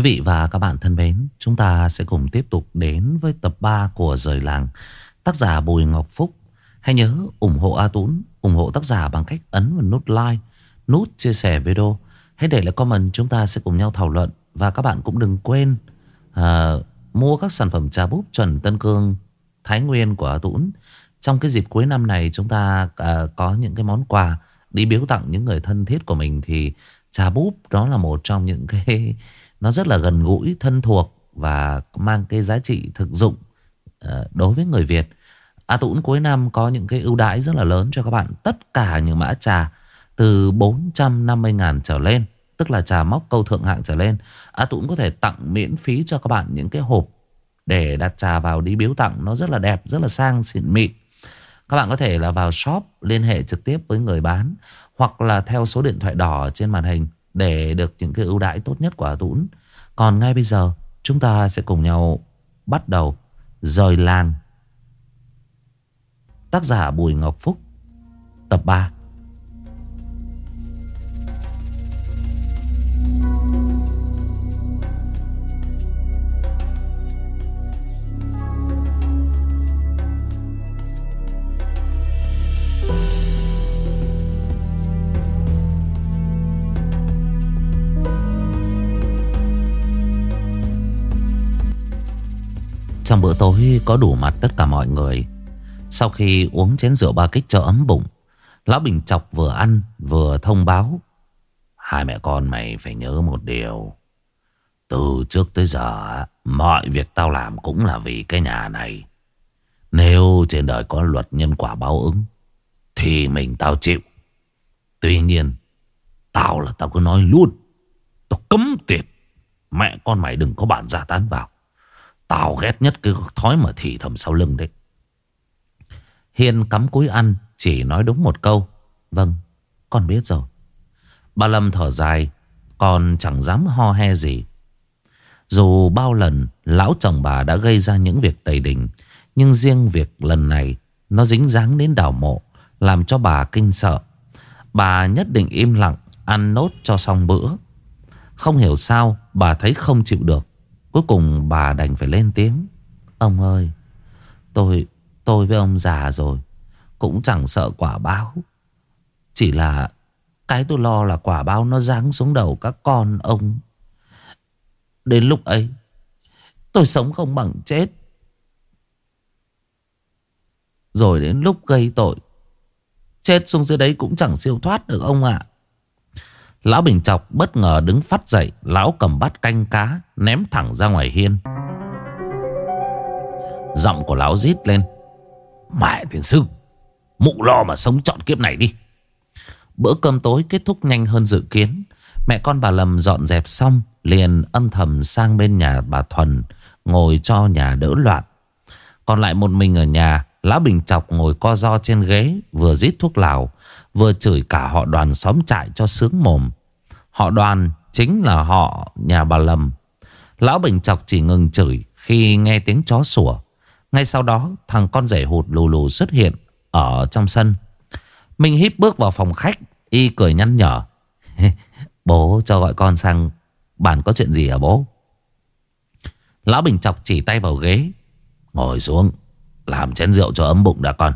Quý vị và các bạn thân mến, chúng ta sẽ cùng tiếp tục đến với tập 3 của Rời Làng. Tác giả Bùi Ngọc Phúc. Hãy nhớ ủng hộ A Tún, ủng hộ tác giả bằng cách ấn vào nút like, nút chia sẻ video. Hãy để lại comment chúng ta sẽ cùng nhau thảo luận. Và các bạn cũng đừng quên à, mua các sản phẩm trà búp chuẩn Tân Cương, Thái Nguyên của A Tún. Trong cái dịp cuối năm này chúng ta à, có những cái món quà đi biếu tặng những người thân thiết của mình thì trà búp đó là một trong những cái nó rất là gần gũi, thân thuộc và mang cái giá trị thực dụng ờ, đối với người Việt. A Tũng cuối năm có những cái ưu đãi rất là lớn cho các bạn. Tất cả những mã trà từ 450.000 trở lên, tức là trà móc câu thượng hạng trở lên. A Tũng có thể tặng miễn phí cho các bạn những cái hộp để đặt trà vào đi biếu tặng. Nó rất là đẹp, rất là sang, xịn mịn. Các bạn có thể là vào shop liên hệ trực tiếp với người bán hoặc là theo số điện thoại đỏ trên màn hình để được những cái ưu đãi tốt nhất của A Tún. Còn ngay bây giờ, chúng ta sẽ cùng nhau bắt đầu rời làng. Tác giả Bùi Ngọc Phúc, Tập 3 Trong bữa tối, có đủ mặt tất cả mọi người. Sau khi uống chén rượu ba kích cho ấm bụng, Lão Bình Chọc vừa ăn, vừa thông báo. Hai mẹ con mày phải nhớ một điều. Từ trước tới giờ, Mọi việc tao làm cũng là vì cái nhà này. Nếu trên đời có luật nhân quả báo ứng, Thì mình tao chịu. Tuy nhiên, Tao là tao cứ nói luôn, Tao cấm tuyệt Mẹ con mày đừng có bản giả tán vào. Tao ghét nhất cái thói mà thì thầm sau lưng đấy. Hiên cắm cúi ăn chỉ nói đúng một câu. Vâng, con biết rồi. Bà Lâm thở dài, còn chẳng dám ho he gì. Dù bao lần lão chồng bà đã gây ra những việc tày đình, nhưng riêng việc lần này nó dính dáng đến đảo mộ, làm cho bà kinh sợ. Bà nhất định im lặng, ăn nốt cho xong bữa. Không hiểu sao bà thấy không chịu được. Cuối cùng bà đành phải lên tiếng. Ông ơi, Tôi tôi với ông già rồi, Cũng chẳng sợ quả báo. Chỉ là Cái tôi lo là quả báo nó giáng xuống đầu các con ông. Đến lúc ấy, Tôi sống không bằng chết. Rồi đến lúc gây tội, Chết xuống dưới đấy cũng chẳng siêu thoát được ông ạ. Lão Bình Chọc bất ngờ đứng phát dậy, Lão cầm bát canh cá. Ném thẳng ra ngoài hiên. Giọng của lão rít lên. Mẹ tiền sư, Mụ lo mà sống trọn kiếp này đi. Bữa cơm tối kết thúc nhanh hơn dự kiến. Mẹ con bà Lâm dọn dẹp xong, Liền âm thầm sang bên nhà bà Thuần, Ngồi cho nhà đỡ loạn. Còn lại một mình ở nhà, Lão Bình Chọc ngồi co do trên ghế, Vừa rít thuốc lào, Vừa chửi cả họ đoàn xóm trại cho sướng mồm. Họ đoàn chính là họ, nhà bà Lâm Lão Bình Chọc chỉ ngừng chửi Khi nghe tiếng chó sủa. Ngay sau đó, thằng con rể hụt lù lù xuất hiện Ở trong sân. Minh hít bước vào phòng khách, Y cười nhăn nhở. Bố cho gọi con sang, Bàn có chuyện gì hả bố? Lão Bình Chọc chỉ tay vào ghế. Ngồi xuống, Làm chén rượu cho ấm bụng đã con.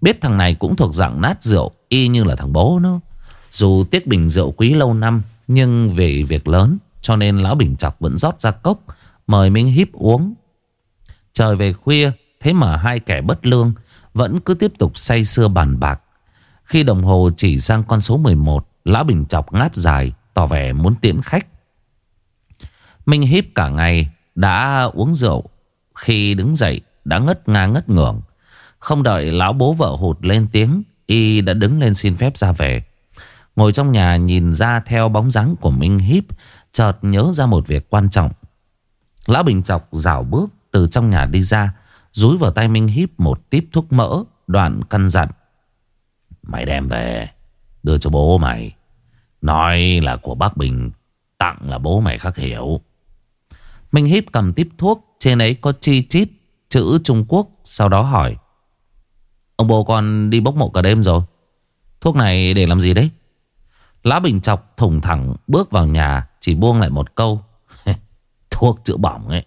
Biết thằng này cũng thuộc dạng nát rượu, Y như là thằng bố nó. Dù tiếc bình rượu quý lâu năm, Nhưng về việc lớn cho nên lão bình chọc vẫn rót ra cốc, Mời Minh híp uống. Trời về khuya, Thế mà hai kẻ bất lương Vẫn cứ tiếp tục say sưa bàn bạc. Khi đồng hồ chỉ sang con số 11 Lão bình chọc ngáp dài, Tỏ vẻ muốn tiễn khách. Minh híp cả ngày Đã uống rượu. Khi đứng dậy, đã ngất nga ngất ngưỡng không đợi lão bố vợ hụt lên tiếng, Y đã đứng lên xin phép ra về. Ngồi trong nhà nhìn ra theo bóng dáng của Minh Hiếp Chợt nhớ ra một việc quan trọng. Lão Bình Chọc rảo bước từ trong nhà đi ra Rúi vào tay Minh Híp một tiếp thuốc mỡ, Đoạn căn dặn. Mày đem về, Đưa cho bố mày. Nói là của bác Bình, Tặng là bố mày khắc hiểu. Minh Híp cầm tiếp thuốc, Trên ấy có chi chít, Chữ Trung Quốc, Sau đó hỏi, Ông bố con đi bốc mộ cả đêm rồi? Thuốc này để làm gì đấy? Lá Bình Chọc thùng thẳng bước vào nhà chỉ buông lại một câu. Thuốc chữa bỏng ấy.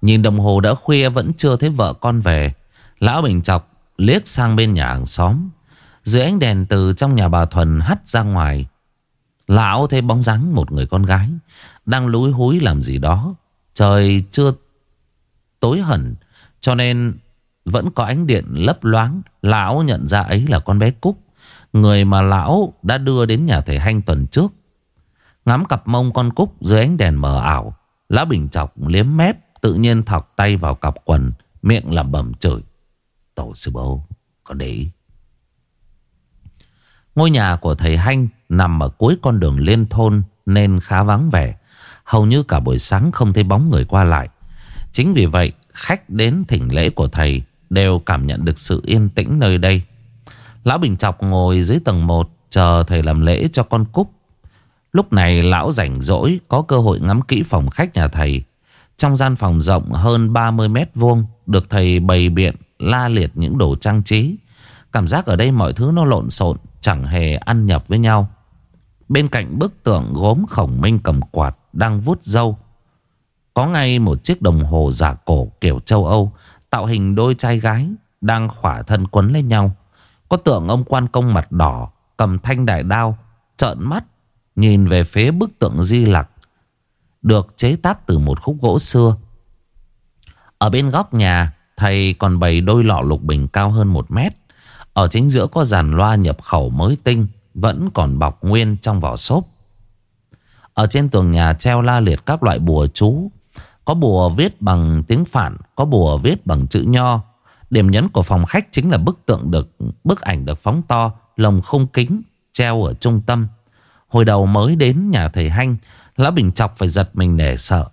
Nhìn đồng hồ đã khuya, vẫn chưa thấy vợ con về. Lão Bình chọc liếc sang bên nhà hàng xóm. Dưới ánh đèn từ trong nhà bà Thuần hắt ra ngoài, Lão thấy bóng dáng một người con gái Đang lúi húi làm gì đó. Trời chưa tối hẳn, Cho nên vẫn có ánh điện lấp loáng. Lão nhận ra ấy là con bé Cúc. Người mà lão đã đưa đến nhà thầy Hanh tuần trước. Ngắm cặp mông con Cúc dưới ánh đèn mờ ảo Lão Bình chọc liếm mép, Tự nhiên thọc tay vào cặp quần, Miệng làm bầm chửi. Tổ sư bố Có để ý. Ngôi nhà của thầy Hanh Nằm ở cuối con đường liên thôn Nên khá vắng vẻ. Hầu như cả buổi sáng không thấy bóng người qua lại. Chính vì vậy, Khách đến thỉnh lễ của thầy Đều cảm nhận được sự yên tĩnh nơi đây. Lão Bình Chọc ngồi dưới tầng 1 Chờ thầy làm lễ cho con Cúc. Lúc này lão rảnh rỗi, Có cơ hội ngắm kỹ phòng khách nhà thầy. Trong gian phòng rộng hơn 30 mét vuông, Được thầy bày biện, La liệt những đồ trang trí. Cảm giác ở đây mọi thứ nó lộn xộn, Chẳng hề ăn nhập với nhau. Bên cạnh bức tượng gốm khổng minh cầm quạt Đang vút dâu Có ngay một chiếc đồng hồ giả cổ kiểu châu Âu, Tạo hình đôi trai gái Đang khỏa thân quấn lên nhau. Có tượng ông quan công mặt đỏ, Cầm thanh đại đao, Trợn mắt, Nhìn về phía bức tượng di lặc, Được chế tác từ một khúc gỗ xưa. Ở bên góc nhà, Thầy còn bày đôi lọ lục bình cao hơn một mét. Ở chính giữa có dàn loa nhập khẩu mới tinh, Vẫn còn bọc nguyên trong vỏ xốp. Ở trên tường nhà treo la liệt các loại bùa chú. Có bùa viết bằng tiếng phản Có bùa viết bằng chữ nho. Điểm nhấn của phòng khách chính là bức tượng được, Bức ảnh được phóng to, Lồng khung kính, Treo ở trung tâm. Hồi đầu mới đến nhà thầy Hanh, Lão Bình Chọc phải giật mình nể sợ.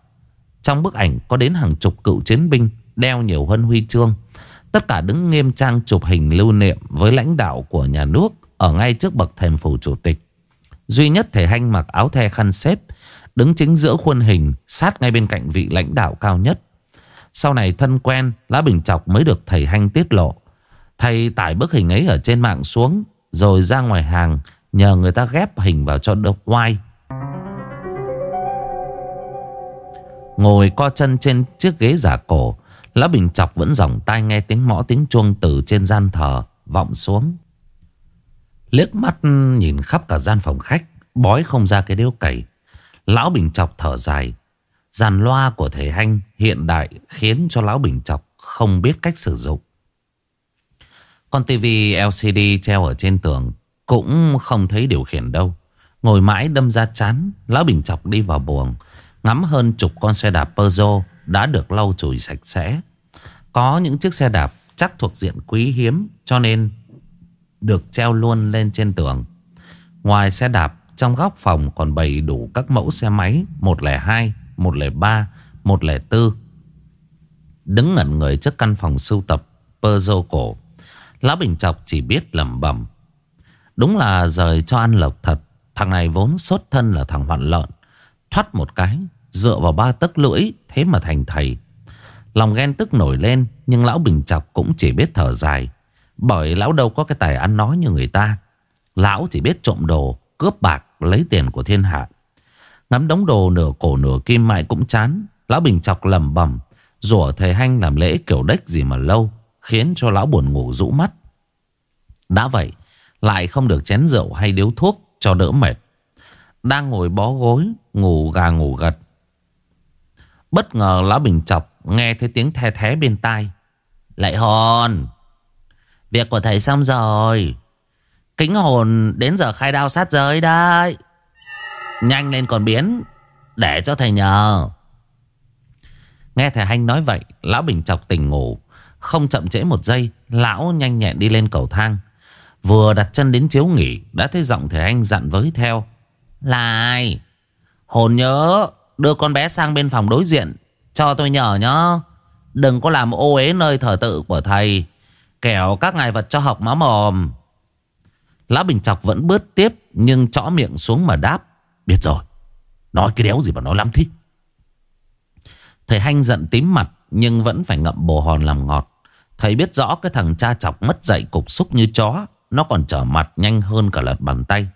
Trong bức ảnh có đến hàng chục cựu chiến binh, Đeo nhiều hơn huy chương. Tất cả đứng nghiêm trang chụp hình lưu niệm Với lãnh đạo của nhà nước Ở ngay trước bậc thềm phủ chủ tịch. Duy nhất thầy Hanh mặc áo the khăn xếp, Đứng chính giữa khuôn hình, Sát ngay bên cạnh vị lãnh đạo cao nhất. Sau này thân quen, Lá Bình Chọc mới được thầy Hanh tiết lộ. Thầy tải bức hình ấy ở trên mạng xuống, Rồi ra ngoài hàng, Nhờ người ta ghép hình vào cho độc oai. Ngồi co chân trên chiếc ghế giả cổ, Lá Bình Chọc vẫn dòng tai nghe tiếng mõ tiếng chuông từ trên gian thờ, Vọng xuống. Liếc mắt nhìn khắp cả gian phòng khách, Bói không ra cái điếu cày. Lão Bình Chọc thở dài. Giàn loa của thầy Hanh hiện đại Khiến cho Lão Bình Chọc không biết cách sử dụng. Con tivi LCD treo ở trên tường Cũng không thấy điều khiển đâu. Ngồi mãi đâm ra chán Lão Bình Chọc đi vào buồng Ngắm hơn chục con xe đạp Peugeot Đã được lau chùi sạch sẽ. Có những chiếc xe đạp chắc thuộc diện quý hiếm Cho nên được treo luôn lên trên tường. Ngoài xe đạp Trong góc phòng còn bày đủ các mẫu xe máy 102, 103, 104 Đứng ngẩn người trước căn phòng sưu tập Peugeot cổ. Lão Bình Chọc chỉ biết lẩm bẩm. Đúng là rời cho ăn lộc thật Thằng này vốn sốt thân là thằng hoạn lợn. Thoát một cái Dựa vào ba tấc lưỡi Thế mà thành thầy. Lòng ghen tức nổi lên Nhưng lão Bình Chọc cũng chỉ biết thở dài. Bởi lão đâu có cái tài ăn nói như người ta. Lão chỉ biết trộm đồ Cướp bạc lấy tiền của thiên hạ. Ngắm đống đồ nửa cổ nửa kim mại cũng chán. Lão Bình Chọc lầm bầm Rủa thầy Hanh làm lễ kiểu đếch gì mà lâu, Khiến cho lão buồn ngủ rũ mắt. Đã vậy, Lại không được chén rượu hay điếu thuốc Cho đỡ mệt. Đang ngồi bó gối, Ngủ gà ngủ gật. Bất ngờ lão bình chọc Nghe thấy tiếng the thé bên tai. Lại hồn, Việc của thầy xong rồi. Kính hồn đến giờ khai đao sát giới đấy. Nhanh lên còn biến, Để cho thầy nhờ. Nghe thầy Hanh nói vậy, Lão Bình chọc tỉnh ngủ. Không chậm trễ một giây, Lão nhanh nhẹn đi lên cầu thang. Vừa đặt chân đến chiếu nghỉ, Đã thấy giọng thầy Anh dặn với theo. Là ai Hồn nhớ, đưa con bé sang bên phòng đối diện, Cho tôi nhờ nhá. Đừng có làm ô ế nơi thờ tự của thầy, Kẻo các ngài vật cho học máu mồm. Lão Bình Chọc vẫn bớt tiếp, Nhưng chõ miệng xuống mà đáp. Biết rồi Nói cái đéo gì mà nói lắm thích Thầy Hanh giận tím mặt, Nhưng vẫn phải ngậm bồ hòn làm ngọt Thầy biết rõ cái thằng cha chọc mất dạy cục xúc như chó, Nó còn trở mặt nhanh hơn cả lật bàn tay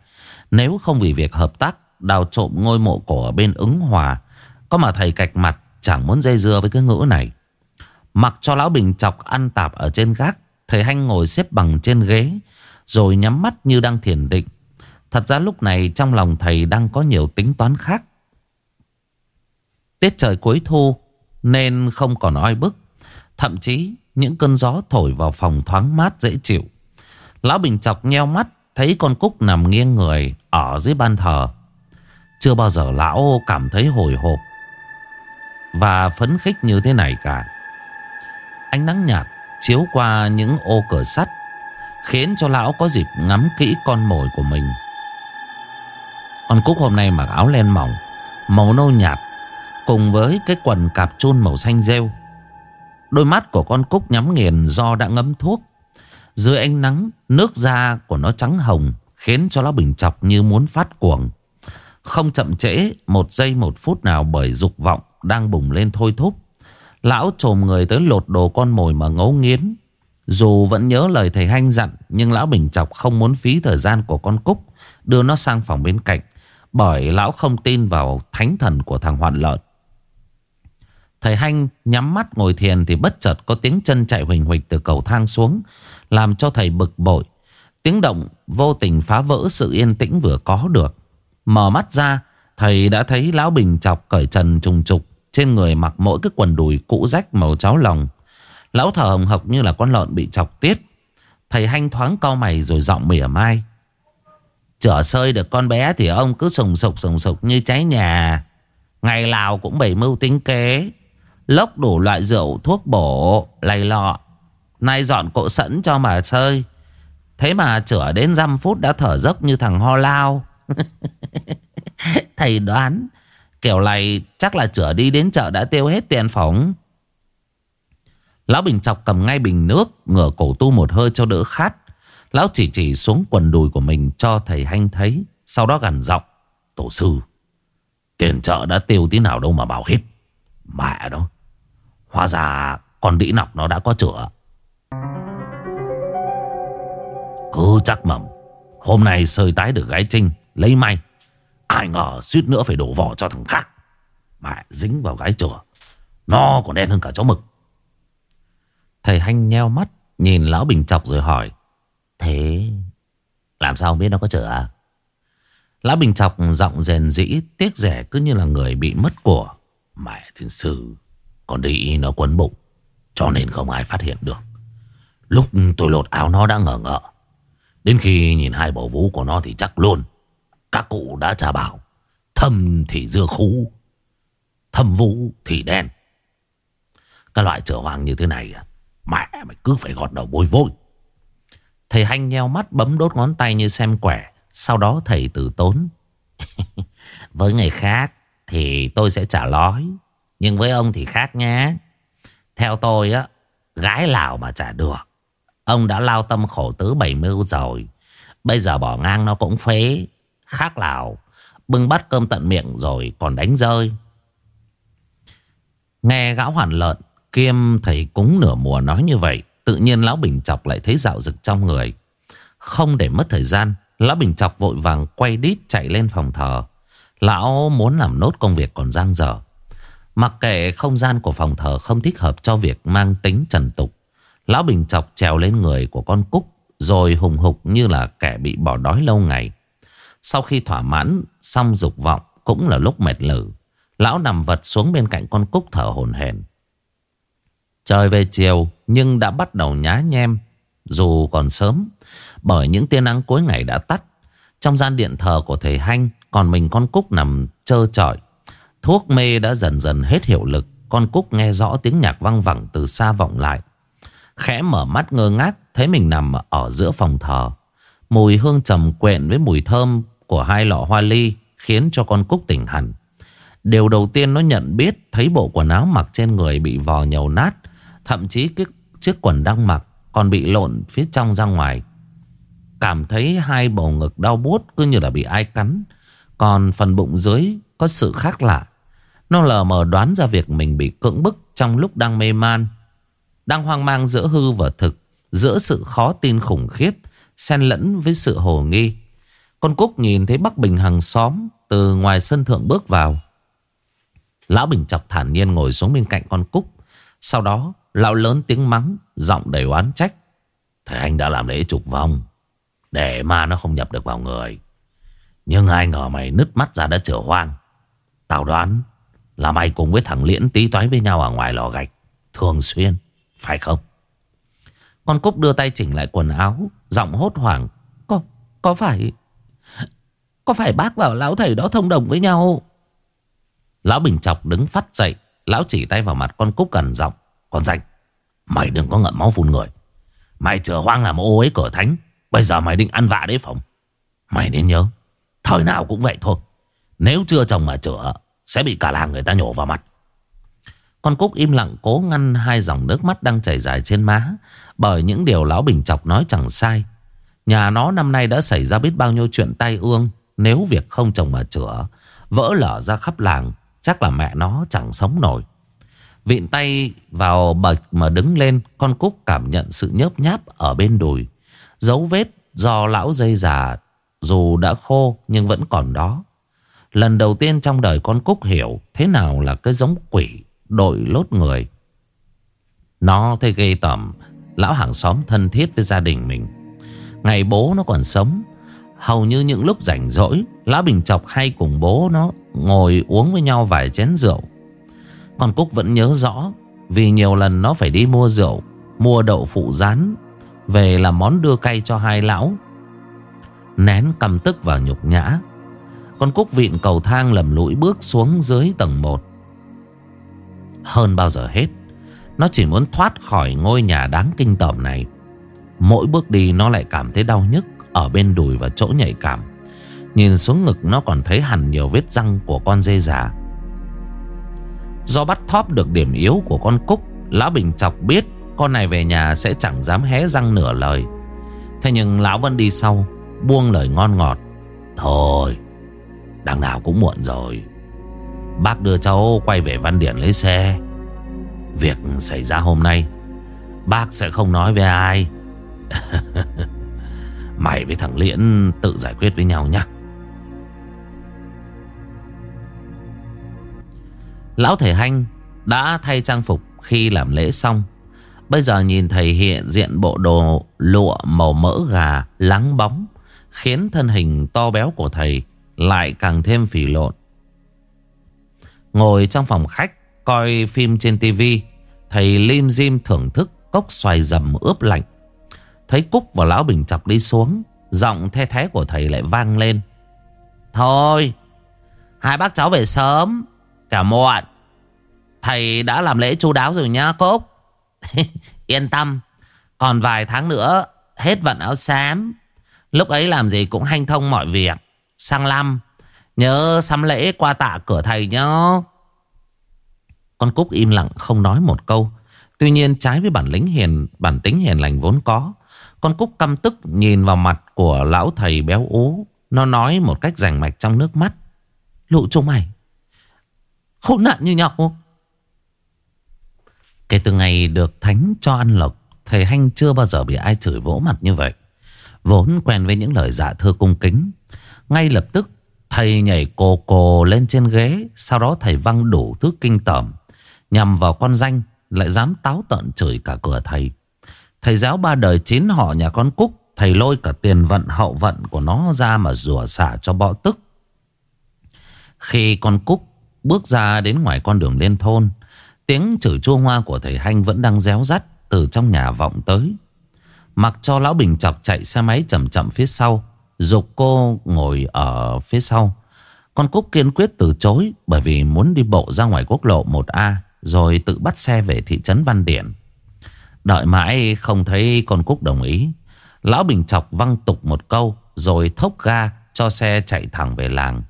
Nếu không vì việc hợp tác, đào trộm ngôi mộ cổ ở bên ứng hòa. Có mà thầy cạch mặt, chẳng muốn dây dưa với cái ngữ này. Mặc cho lão bình chọc ăn tạp ở trên gác. Thầy Hanh ngồi xếp bằng trên ghế. Rồi nhắm mắt như đang thiền định. Thật ra lúc này trong lòng thầy đang có nhiều tính toán khác. Tiết trời cuối thu, nên không còn oi bức. Thậm chí, những cơn gió thổi vào phòng thoáng mát dễ chịu. Lão Bình chọc nheo mắt, thấy con Cúc nằm nghiêng người ở dưới ban thờ. Chưa bao giờ lão cảm thấy hồi hộp và phấn khích như thế này cả. Ánh nắng nhạt chiếu qua những ô cửa sắt, khiến cho lão có dịp ngắm kỹ con mồi của mình. Con Cúc hôm nay mặc áo len mỏng, màu nâu nhạt cùng với cái quần cạp chun màu xanh rêu. Đôi mắt của con Cúc nhắm nghiền do đã ngấm thuốc. Dưới ánh nắng, nước da của nó trắng hồng khiến cho nó bình chọc như muốn phát cuồng. Không chậm trễ một giây một phút nào bởi dục vọng đang bùng lên thôi thúc. Lão trồm người tới lột đồ con mồi mà ngấu nghiến. Dù vẫn nhớ lời thầy Hanh dặn nhưng lão bình chọc không muốn phí thời gian của con Cúc đưa nó sang phòng bên cạnh. Bởi lão không tin vào thánh thần của thằng Hoạn Lợn. Thầy Hanh nhắm mắt ngồi thiền thì bất chợt có tiếng chân chạy huỳnh huỳnh từ cầu thang xuống. Làm cho thầy bực bội. Tiếng động vô tình phá vỡ sự yên tĩnh vừa có được. Mở mắt ra, thầy đã thấy Lão Bình chọc cởi trần trùng trục. Trên người mặc mỗi cái quần đùi cũ rách màu cháo lòng. Lão thở hồng hộc như là con lợn bị chọc tiết. Thầy hanh thoáng cau mày rồi giọng mỉa mai. Chở sơi được con bé thì ông cứ sùng sục sùng sục như cháy nhà. Ngày nào cũng bày mưu tính kế. Lốc đủ loại rượu, thuốc bổ, lầy lọ. Nay dọn cộ sẵn cho mà sơi. Thế mà chữa đến dăm phút đã thở dốc như thằng ho lao. Thầy đoán, kiểu này chắc là chữa đi đến chợ đã tiêu hết tiền phóng. Lão Bình chọc cầm ngay bình nước, Ngửa cổ tu một hơi cho đỡ khát Lão chỉ chỉ xuống quần đùi của mình Cho thầy Hanh thấy, Sau đó gằn giọng, Tổ sư, Tiền chợ đã tiêu tí nào đâu mà bảo hết. Mẹ đó, Hóa ra con đĩ nọc nó đã có chữa. Cứ chắc mầm, Hôm nay sơi tái được gái trinh, Lấy may. Ai ngờ suýt nữa phải đổ vỏ cho thằng khác. Mẹ dính vào gái chữa. Nó còn đen hơn cả chó mực. Thầy Hanh nheo mắt, Nhìn lão Bình chọc rồi hỏi Thế Làm sao biết nó có chữa à? Lão Bình chọc giọng rèn dĩ Tiếc rẻ cứ như là người bị mất của. Mẹ thiên sư Còn đi nó quấn bụng, Cho nên không ai phát hiện được. Lúc tôi lột áo nó đã ngờ ngợ. Đến khi nhìn hai bầu vú của nó thì chắc luôn, Các cụ đã trả bảo, Thâm thì dưa khú, Thâm vũ thì đen. Các loại trở hoàng như thế này, Mẹ mày cứ phải gọt đầu bôi vôi. Thầy hanh nheo mắt bấm đốt ngón tay như xem quẻ. Sau đó thầy tử tốn. Với người khác Thì tôi sẽ trả lói. Nhưng với ông thì khác nhé. Theo tôi á, Gái lào mà trả được. Ông đã lao tâm khổ tứ bảy mưu rồi. Bây giờ bỏ ngang nó cũng phế. Khác lào, Bưng bắt cơm tận miệng rồi còn đánh rơi. Nghe gã hoàn lợn, Kiêm thầy cúng nửa mùa nói như vậy. Tự nhiên Lão Bình Chọc lại thấy dạo rực trong người. Không để mất thời gian, Lão Bình Chọc vội vàng quay đít chạy lên phòng thờ. Lão muốn làm nốt công việc còn giang dở. Mặc kệ không gian của phòng thờ không thích hợp cho việc mang tính trần tục, Lão Bình Chọc trèo lên người của con Cúc, Rồi hùng hục như là kẻ bị bỏ đói lâu ngày. Sau khi thỏa mãn, xong dục vọng Cũng là lúc mệt lử. Lão nằm vật xuống bên cạnh con Cúc thở hồn hển. Trời về chiều, nhưng đã bắt đầu nhá nhem, dù còn sớm, bởi những tia nắng cuối ngày đã tắt. Trong gian điện thờ của thầy Hanh, còn mình con Cúc nằm trơ trọi. Thuốc mê đã dần dần hết hiệu lực. Con Cúc nghe rõ tiếng nhạc văng vẳng từ xa vọng lại. Khẽ mở mắt ngơ ngác, thấy mình nằm ở giữa phòng thờ. Mùi hương trầm quện với mùi thơm của hai lọ hoa ly khiến cho con Cúc tỉnh hẳn. Điều đầu tiên nó nhận biết, thấy bộ quần áo mặc trên người bị vò nhầu nát Thậm chí cái chiếc quần đang mặc Còn bị lộn phía trong ra ngoài Cảm thấy hai bầu ngực đau bút Cứ như là bị ai cắn Còn phần bụng dưới có sự khác lạ Nó lờ mờ đoán ra việc mình bị cưỡng bức Trong lúc đang mê man, Đang hoang mang giữa hư và thực, Giữa sự khó tin khủng khiếp, Xen lẫn với sự hồ nghi Con Cúc nhìn thấy Bắc Bình hàng xóm từ ngoài sân thượng bước vào. Lão Bình chọc thản nhiên ngồi xuống bên cạnh con Cúc. Sau đó lão lớn tiếng mắng, giọng đầy oán trách. Thầy anh đã làm lễ trục vong, để ma nó không nhập được vào người. Nhưng ai ngờ mày nứt mắt ra đã trở hoang. Tao đoán là mày cùng với thằng Liễn tí toái với nhau ở ngoài lò gạch. Thường xuyên, phải không? Con Cúc đưa tay chỉnh lại quần áo, giọng hốt hoảng. Có, có phải... Có phải bác và lão thầy đó thông đồng với nhau? Lão Bình Chọc đứng phát dậy. Lão chỉ tay vào mặt con Cúc gần giọng. Con danh, mày đừng có ngậm máu phun người. Mày chờ hoang làm ô ấy cửa thánh. Bây giờ mày định ăn vạ đấy phòng. Mày nên nhớ, thời nào cũng vậy thôi. Nếu chưa chồng mà chữa, sẽ bị cả làng người ta nhổ vào mặt. Con Cúc im lặng cố ngăn hai dòng nước mắt đang chảy dài trên má. Bởi những điều Lão Bình Chọc nói chẳng sai. Nhà nó năm nay đã xảy ra biết bao nhiêu chuyện tai ương. Nếu việc không chồng mà chữa, vỡ lở ra khắp làng, chắc là mẹ nó chẳng sống nổi. Vịn tay vào bậc mà đứng lên, Con Cúc cảm nhận sự nhớp nháp ở bên đùi. Dấu vết do lão dây già Dù đã khô nhưng vẫn còn đó. Lần đầu tiên trong đời con Cúc hiểu Thế nào là cái giống quỷ đội lốt người. Nó thấy ghê tởm, Lão hàng xóm thân thiết với gia đình mình. Ngày bố nó còn sống, Hầu như những lúc rảnh rỗi, Lão Bình Chọc hay cùng bố nó Ngồi uống với nhau vài chén rượu. Con Cúc vẫn nhớ rõ, Vì nhiều lần nó phải đi mua rượu, Mua đậu phụ rán, Về làm món đưa cay cho hai lão. Nén cầm tức vào nhục nhã, Con Cúc vịn cầu thang lầm lũi bước xuống dưới tầng 1 Hơn bao giờ hết, Nó chỉ muốn thoát khỏi ngôi nhà đáng kinh tởm này. Mỗi bước đi nó lại cảm thấy đau nhức, Ở bên đùi và chỗ nhạy cảm. Nhìn xuống ngực nó còn thấy hẳn nhiều vết răng của con dê già. Do bắt thóp được điểm yếu của con Cúc, Lão Bình Chọc biết Con này về nhà sẽ chẳng dám hé răng nửa lời. Thế nhưng Lão vẫn đi sau, Buông lời ngon ngọt. Thôi, Đằng nào cũng muộn rồi. Bác đưa cháu quay về Văn Điển lấy xe. Việc xảy ra hôm nay, Bác sẽ không nói với ai. Mày với thằng Liễn tự giải quyết với nhau nhé. Lão thầy Hanh đã thay trang phục khi làm lễ xong. Bây giờ nhìn thầy hiện diện bộ đồ lụa màu mỡ gà lắng bóng. Khiến thân hình to béo của thầy lại càng thêm phì lộn. Ngồi trong phòng khách coi phim trên tivi Thầy lim dim thưởng thức cốc xoài dầm ướp lạnh. Thấy Cúc và Lão Bình chọc đi xuống. Giọng the thế của thầy lại vang lên. Thôi, hai bác cháu về sớm. Cả muộn Thầy đã làm lễ chu đáo rồi nhá Cúc Yên tâm, Còn vài tháng nữa, Hết vận áo xám. Lúc ấy làm gì cũng hanh thông mọi việc. Sang năm, Nhớ sắm lễ qua tạ cửa thầy nhá. Con Cúc im lặng không nói một câu. Tuy nhiên trái với bản lĩnh hiền, Bản tính hiền lành vốn có, Con Cúc căm tức nhìn vào mặt của lão thầy béo ú. Nó nói một cách rành mạch trong nước mắt. Lụ chúng mày, Khốn nạn như nhau. Kể từ ngày được thánh cho ăn lộc, Thầy Hanh chưa bao giờ bị ai chửi vỗ mặt như vậy. Vốn quen với những lời dạ thưa cung kính. Ngay lập tức, Thầy nhảy cồ cồ lên trên ghế, Sau đó thầy văng đủ thứ kinh tởm, Nhằm vào con danh, Lại dám táo tận chửi cả cửa thầy. Thầy giáo ba đời chín họ nhà con Cúc, Thầy lôi cả tiền vận, hậu vận của nó ra mà rủa xả cho bọ tức. Khi con Cúc bước ra đến ngoài con đường lên thôn Tiếng chửi chua hoa của thầy Hanh vẫn đang réo rắt từ trong nhà vọng tới. Mặc cho lão Bình chọc chạy xe máy chậm chậm phía sau. Dục cô ngồi ở phía sau. Con Cúc kiên quyết từ chối bởi vì muốn đi bộ ra ngoài quốc lộ 1A rồi tự bắt xe về thị trấn Văn Điển. Đợi mãi không thấy con Cúc đồng ý. Lão Bình chọc văng tục một câu rồi thốc ga cho xe chạy thẳng về làng.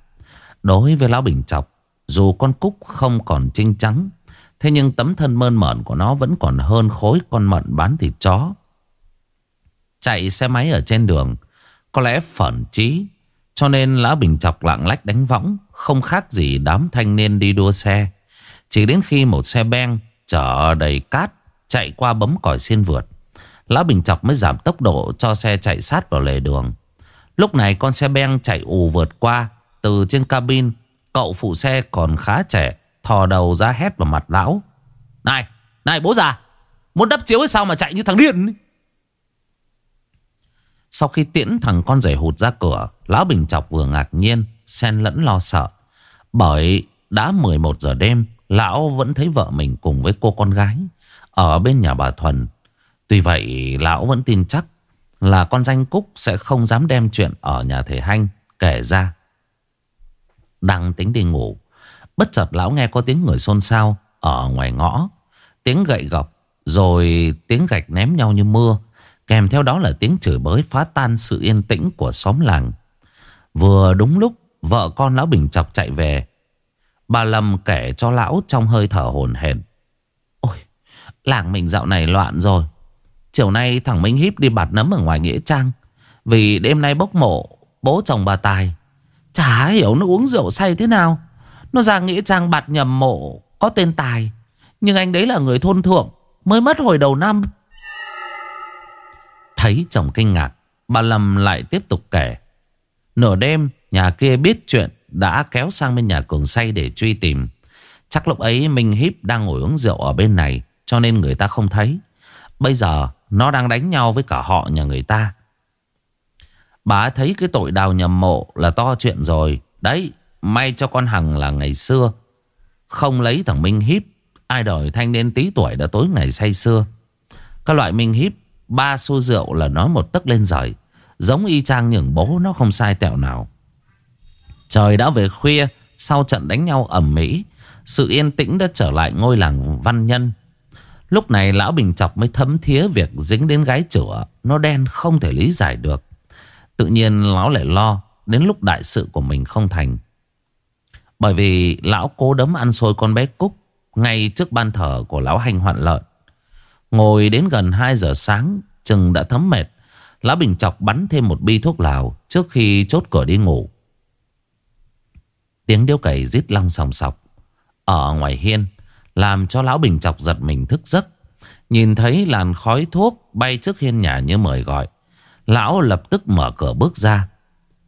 Đối với Lão Bình chọc, dù con Cúc không còn trinh trắng Thế nhưng tấm thân mơn mởn của nó vẫn còn hơn khối con mận bán thịt chó. Chạy xe máy ở trên đường, có lẽ phẩn trí. Cho nên lá Bình chọc lạng lách đánh võng, không khác gì đám thanh niên đi đua xe. Chỉ đến khi một xe ben chở đầy cát chạy qua bấm còi xiên vượt. lá Bình chọc mới giảm tốc độ cho xe chạy sát vào lề đường. Lúc này con xe ben chạy ù vượt qua Từ trên cabin Cậu phụ xe còn khá trẻ Thò đầu ra hét vào mặt lão. Này, này bố già Muốn đắp chiếu hay sao mà chạy như thằng điên Sau khi tiễn thằng con rể hụt ra cửa Lão Bình Chọc vừa ngạc nhiên Xen lẫn lo sợ. Bởi đã 11 giờ đêm Lão vẫn thấy vợ mình cùng với cô con gái Ở bên nhà bà Thuần. Tuy vậy lão vẫn tin chắc Là con danh Cúc sẽ không dám đem chuyện Ở nhà thầy Hanh kể ra. Đang tính đi ngủ Bất chợt lão nghe có tiếng người xôn xao Ở ngoài ngõ. Tiếng gậy gọc, Rồi tiếng gạch ném nhau như mưa. Kèm theo đó là tiếng chửi bới phá tan sự yên tĩnh của xóm làng. Vừa đúng lúc, Vợ con lão Bình Chọc chạy về. Bà Lâm kể cho lão trong hơi thở hồn hển. Ôi, Làng mình dạo này loạn rồi. Chiều nay thằng Minh Híp đi bạt nấm ở ngoài Nghĩa Trang. Vì đêm nay bốc mộ, Bố chồng bà Tài. Chả hiểu nó uống rượu say thế nào. Nó ra nghĩ Trang bạt nhầm mộ, Có tên Tài. Nhưng anh đấy là người thôn thượng, Mới mất hồi đầu năm. Thấy chồng kinh ngạc, Bà Lâm lại tiếp tục kể. Nửa đêm, nhà kia biết chuyện Đã kéo sang bên nhà Cường say để truy tìm. Chắc lúc ấy Minh Hiếp đang ngồi uống rượu ở bên này, Cho nên người ta không thấy. Bây giờ, nó đang đánh nhau với cả họ nhà người ta. Bà thấy cái tội đào nhầm mộ là to chuyện rồi. Đấy May cho con Hằng là ngày xưa. Không lấy thằng Minh Hiếp, Ai đời thanh niên tí tuổi đã tối ngày say xưa Các loại Minh Hiếp, Ba xô rượu là nói một tấc lên rời Giống y chang nhường bố nó không sai tẹo nào. Trời đã về khuya, Sau trận đánh nhau ẩm mỹ Sự yên tĩnh đã trở lại ngôi làng văn nhân. Lúc này lão Bình Chọc mới thấm thía việc dính đến gái chửa, Nó đen không thể lý giải được. Tự nhiên lão lại lo, Đến lúc đại sự của mình không thành. Bởi vì lão cố đấm ăn xôi con bé Cúc Ngay trước ban thờ của lão hành hoạn lợn Ngồi đến gần 2 giờ sáng, Chừng đã thấm mệt, Lão Bình Chọc bắn thêm một bi thuốc lào Trước khi chốt cửa đi ngủ. Tiếng điếu cày rít long sòng sọc Ở ngoài hiên Làm cho lão Bình Chọc giật mình thức giấc. Nhìn thấy làn khói thuốc Bay trước hiên nhà như mời gọi, Lão lập tức mở cửa bước ra.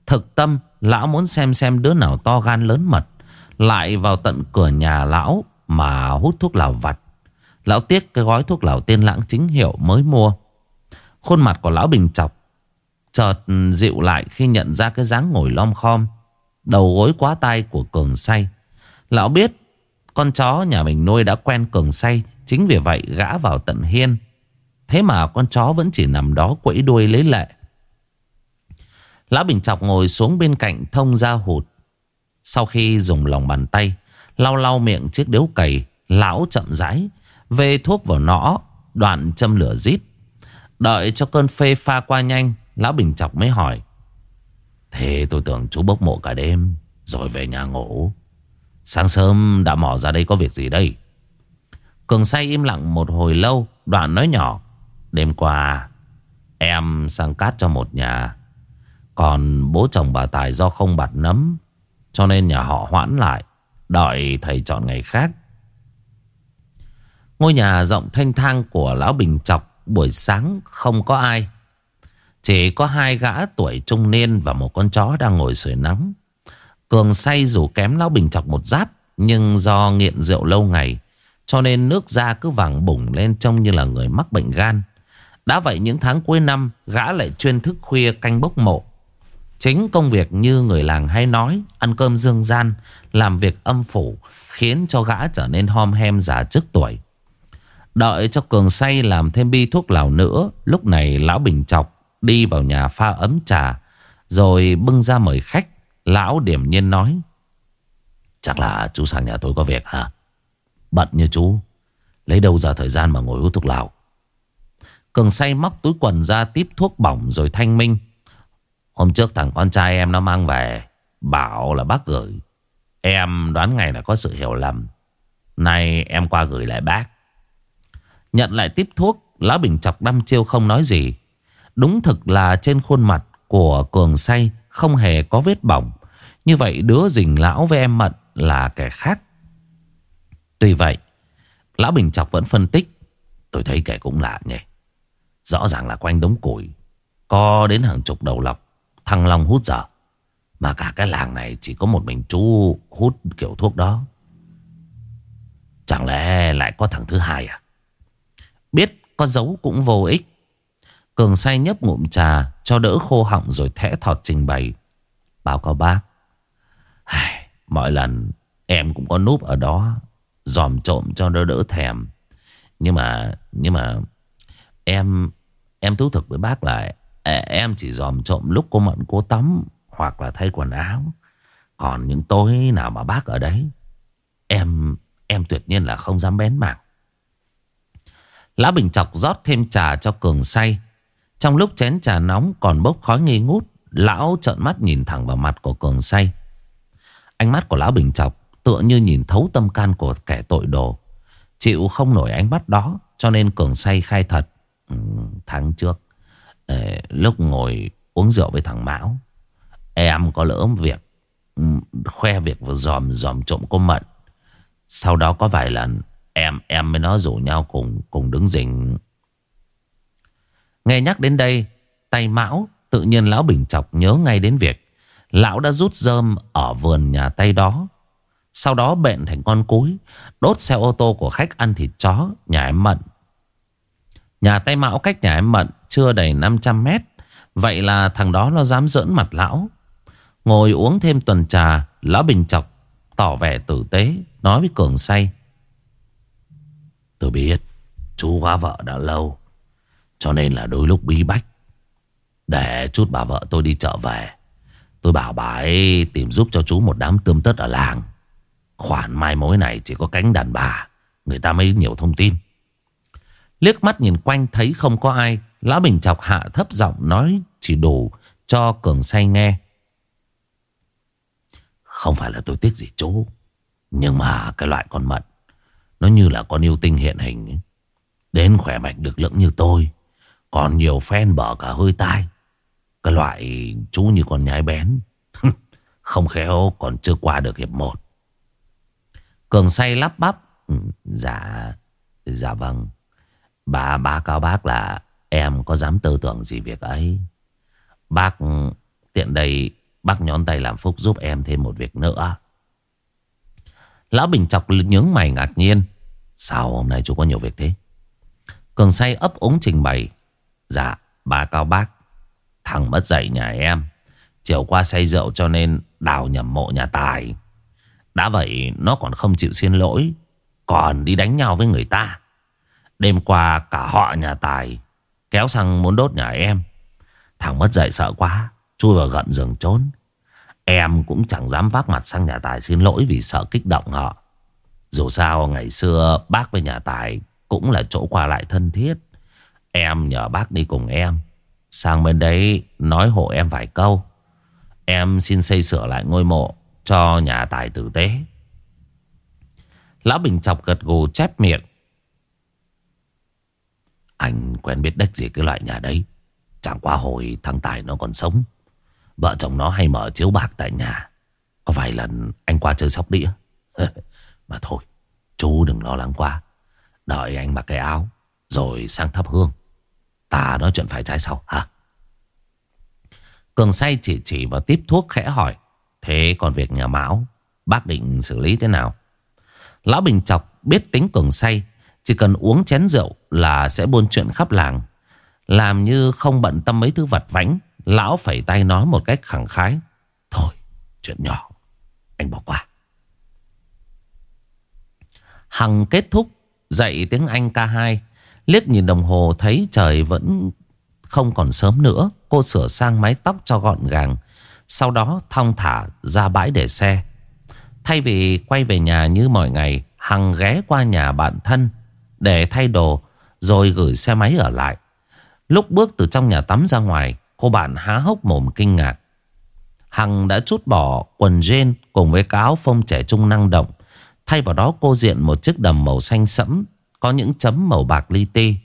Thực tâm, Lão muốn xem xem đứa nào to gan lớn mật. Lại vào tận cửa nhà lão Mà hút thuốc lào vặt. Lão tiếc cái gói thuốc lào tiên lãng chính hiệu mới mua. Khuôn mặt của lão bình chọc, Chợt dịu lại khi nhận ra cái dáng ngồi lom khom, Đầu gối quá tay của Cường say. Lão biết Con chó nhà mình nuôi đã quen Cường say, Chính vì vậy gã vào tận hiên. Thế mà con chó vẫn chỉ nằm đó quẫy đuôi lấy lệ. Lão Bình Chọc ngồi xuống bên cạnh thông ra hụt. Sau khi dùng lòng bàn tay, Lau lau miệng chiếc điếu cày, Lão chậm rãi Về thuốc vào nõ, Đoạn châm lửa rít. Đợi cho cơn phê pha qua nhanh, Lão Bình Chọc mới hỏi, Thế tôi tưởng chú bốc mộ cả đêm, Rồi về nhà ngủ. Sáng sớm đã mò ra đây có việc gì đây? Cường say im lặng một hồi lâu, Đoạn nói nhỏ, Đêm qua, Em sang cát cho một nhà, Còn bố chồng bà Tài do không bạt nấm cho nên nhà họ hoãn lại, Đợi thầy chọn ngày khác. Ngôi nhà rộng thanh thang của Lão Bình Chọc Buổi sáng không có ai. Chỉ có hai gã tuổi trung niên Và một con chó đang ngồi sưởi nắng. Cường say dù kém Lão Bình Chọc một giáp, Nhưng do nghiện rượu lâu ngày, Cho nên nước da cứ vàng bùng lên Trông như là người mắc bệnh gan. Đã vậy những tháng cuối năm, Gã lại chuyên thức khuya canh bốc mộ. Chính công việc như người làng hay nói, Ăn cơm dương gian, Làm việc âm phủ, Khiến cho gã trở nên hom hem già trước tuổi. Đợi cho Cường say làm thêm bi thuốc lào nữa, Lúc này lão bình chọc Đi vào nhà pha ấm trà, Rồi bưng ra mời khách. Lão điểm nhiên nói, Chắc là chú sang nhà tôi có việc hả? Bận như chú. Lấy đâu ra thời gian mà ngồi hút thuốc lào? Cường say móc túi quần ra tiếp thuốc bỏng rồi thanh minh. Hôm trước thằng con trai em nó mang về. Bảo là bác gửi. Em đoán ngày là có sự hiểu lầm. Nay em qua gửi lại bác. Nhận lại tiếp thuốc. Lão Bình chọc đăm chiêu không nói gì. Đúng thực là trên khuôn mặt của Cường say không hề có vết bỏng. Như vậy đứa rình lão với em Mận là kẻ khác. Tuy vậy, Lão Bình Chọc vẫn phân tích. Tôi thấy kẻ cũng lạ nhỉ. Rõ ràng là quanh đống củi Có đến hàng chục đầu lọc Thăng Long hút dở. Mà cả cái làng này chỉ có một mình chú hút kiểu thuốc đó. Chẳng lẽ lại có thằng thứ hai à? Biết có dấu cũng vô ích. Cường say nhấp ngụm trà, Cho đỡ khô họng rồi thẽ thọt trình bày. Báo cáo bác. Mọi lần em cũng có núp ở đó, Dòm trộm cho đỡ đỡ thèm. Nhưng mà Nhưng mà Em Em thú thực với bác là Em chỉ dòm trộm lúc cô Mận cô tắm Hoặc là thay quần áo. Còn những tối nào mà bác ở đấy Em Em tuyệt nhiên là không dám bén mảng. Lão Bình chọc rót thêm trà cho Cường say. Trong lúc chén trà nóng còn bốc khói nghi ngút Lão trợn mắt nhìn thẳng vào mặt của Cường say. Ánh mắt của Lão Bình chọc Tựa như nhìn thấu tâm can của kẻ tội đồ. Chịu không nổi ánh mắt đó Cho nên Cường say khai thật ừ, Tháng trước Lúc ngồi uống rượu với thằng Mão, Em có lỡ việc Khoe việc vừa dòm dòm trộm cô Mận. Sau đó có vài lần, Em em với nó rủ nhau cùng cùng đứng rình Nghe nhắc đến đây, Tay Mão Tự nhiên Lão Bình Chọc nhớ ngay đến việc Lão đã rút rơm ở vườn nhà tay đó. Sau đó bện thành con cúi Đốt xe ô tô của khách ăn thịt chó Nhà em Mận. Nhà tay Mão cách nhà em Mận chưa đầy 500 mét. Vậy là thằng đó nó dám giỡn mặt lão. Ngồi uống thêm tuần trà, Lão Bình Chọc Tỏ vẻ tử tế, Nói với Cường say. Tôi biết, Chú quá vợ đã lâu, Cho nên là đôi lúc bí bách. Để chút bà vợ tôi đi chợ về, Tôi bảo bà ấy tìm giúp cho chú một đám tươm tất ở làng. Khoản mai mối này chỉ có cánh đàn bà, Người ta mới nhiều thông tin. Liếc mắt nhìn quanh thấy không có ai Lão Bình chọc hạ thấp giọng nói chỉ đủ cho Cường say nghe. Không phải là tôi tiếc gì chú, Nhưng mà cái loại con mận, Nó như là con yêu tinh hiện hình Đến khỏe mạnh được lưỡng như tôi, Còn nhiều fan bở cả hơi tai. Cái loại chú như con nhái bén, Không khéo còn chưa qua được hiệp một. Cường say lắp bắp ừ, Dạ Dạ vâng. Bà bà cao bác là Em có dám tư tưởng gì việc ấy? Bác tiện đây, Bác nhón tay làm phúc giúp em thêm một việc nữa. Lão Bình chọc nhướng mày ngạc nhiên. Sao hôm nay chú có nhiều việc thế? Cường say ấp ống trình bày. Dạ bà cao bác, Thằng mất dạy nhà em. Chiều qua say rượu cho nên đào nhầm mộ nhà tài. Đã vậy nó còn không chịu xin lỗi, Còn đi đánh nhau với người ta. Đêm qua cả họ nhà tài Kéo sang muốn đốt nhà em. Thằng mất dậy sợ quá, Chui vào gận giường trốn. Em cũng chẳng dám vác mặt sang nhà tài xin lỗi Vì sợ kích động họ. Dù sao, ngày xưa bác với nhà tài Cũng là chỗ qua lại thân thiết. Em nhờ bác đi cùng em. Sang bên đấy nói hộ em vài câu. Em xin xây sửa lại ngôi mộ Cho nhà tài tử tế. Lão Bình chọc gật gù chép miệng. Anh quen biết đếch gì cái loại nhà đấy? Chẳng qua hồi thằng Tài nó còn sống. Vợ chồng nó hay mở chiếu bạc tại nhà. Có vài lần anh qua chơi sóc đĩa? Mà thôi, Chú đừng lo lắng quá. Đợi anh mặc cái áo, Rồi sang thắp hương. Ta nói chuyện phải trái sau hả Cường say chỉ chỉ vào tiếp thuốc khẽ hỏi, Thế còn việc nhà Mão? Bác định xử lý thế nào? Lão Bình Chọc biết tính Cường say chỉ cần uống chén rượu Là sẽ buôn chuyện khắp làng Làm như không bận tâm mấy thứ vật vánh Lão phẩy tay nói một cách khẳng khái Thôi chuyện nhỏ Anh bỏ qua Hằng kết thúc Dạy tiếng Anh K2 Liếc nhìn đồng hồ thấy trời vẫn không còn sớm nữa. Cô sửa sang mái tóc cho gọn gàng. Sau đó thong thả ra bãi để xe. Thay vì quay về nhà như mọi ngày, Hằng ghé qua nhà bạn thân để thay đồ rồi gửi xe máy ở lại. Lúc bước từ trong nhà tắm ra ngoài, cô bạn há hốc mồm kinh ngạc. Hằng đã chút bỏ quần jean cùng với cái áo phông trẻ trung năng động. Thay vào đó cô diện một chiếc đầm màu xanh sẫm có những chấm màu bạc li ti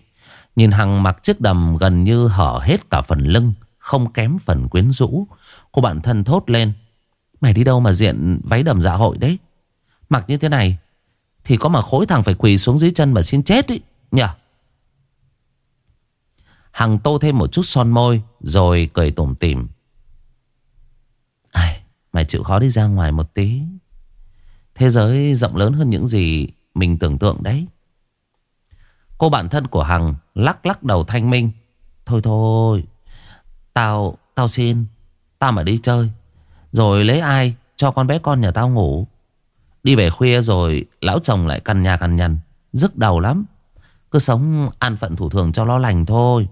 Nhìn Hằng mặc chiếc đầm gần như hở hết cả phần lưng Không kém phần quyến rũ Cô bạn thân thốt lên Mày đi đâu mà diện váy đầm dạ hội đấy Mặc như thế này thì có mà khối thằng phải quỳ xuống dưới chân mà xin chết ý. Nhỉ Hằng tô thêm một chút son môi Rồi cười tủm tỉm. Ai, Mày chịu khó đi ra ngoài một tí. Thế giới rộng lớn hơn những gì Mình tưởng tượng đấy. Cô bạn thân của Hằng Lắc lắc đầu thanh minh. Thôi thôi Tao, tao xin Tao mà đi chơi. Rồi lấy ai cho con bé con nhà tao ngủ. Đi về khuya rồi, Lão chồng lại căn nhà căn nhằn Rức đầu lắm. Cứ sống an phận thủ thường cho lo lành thôi.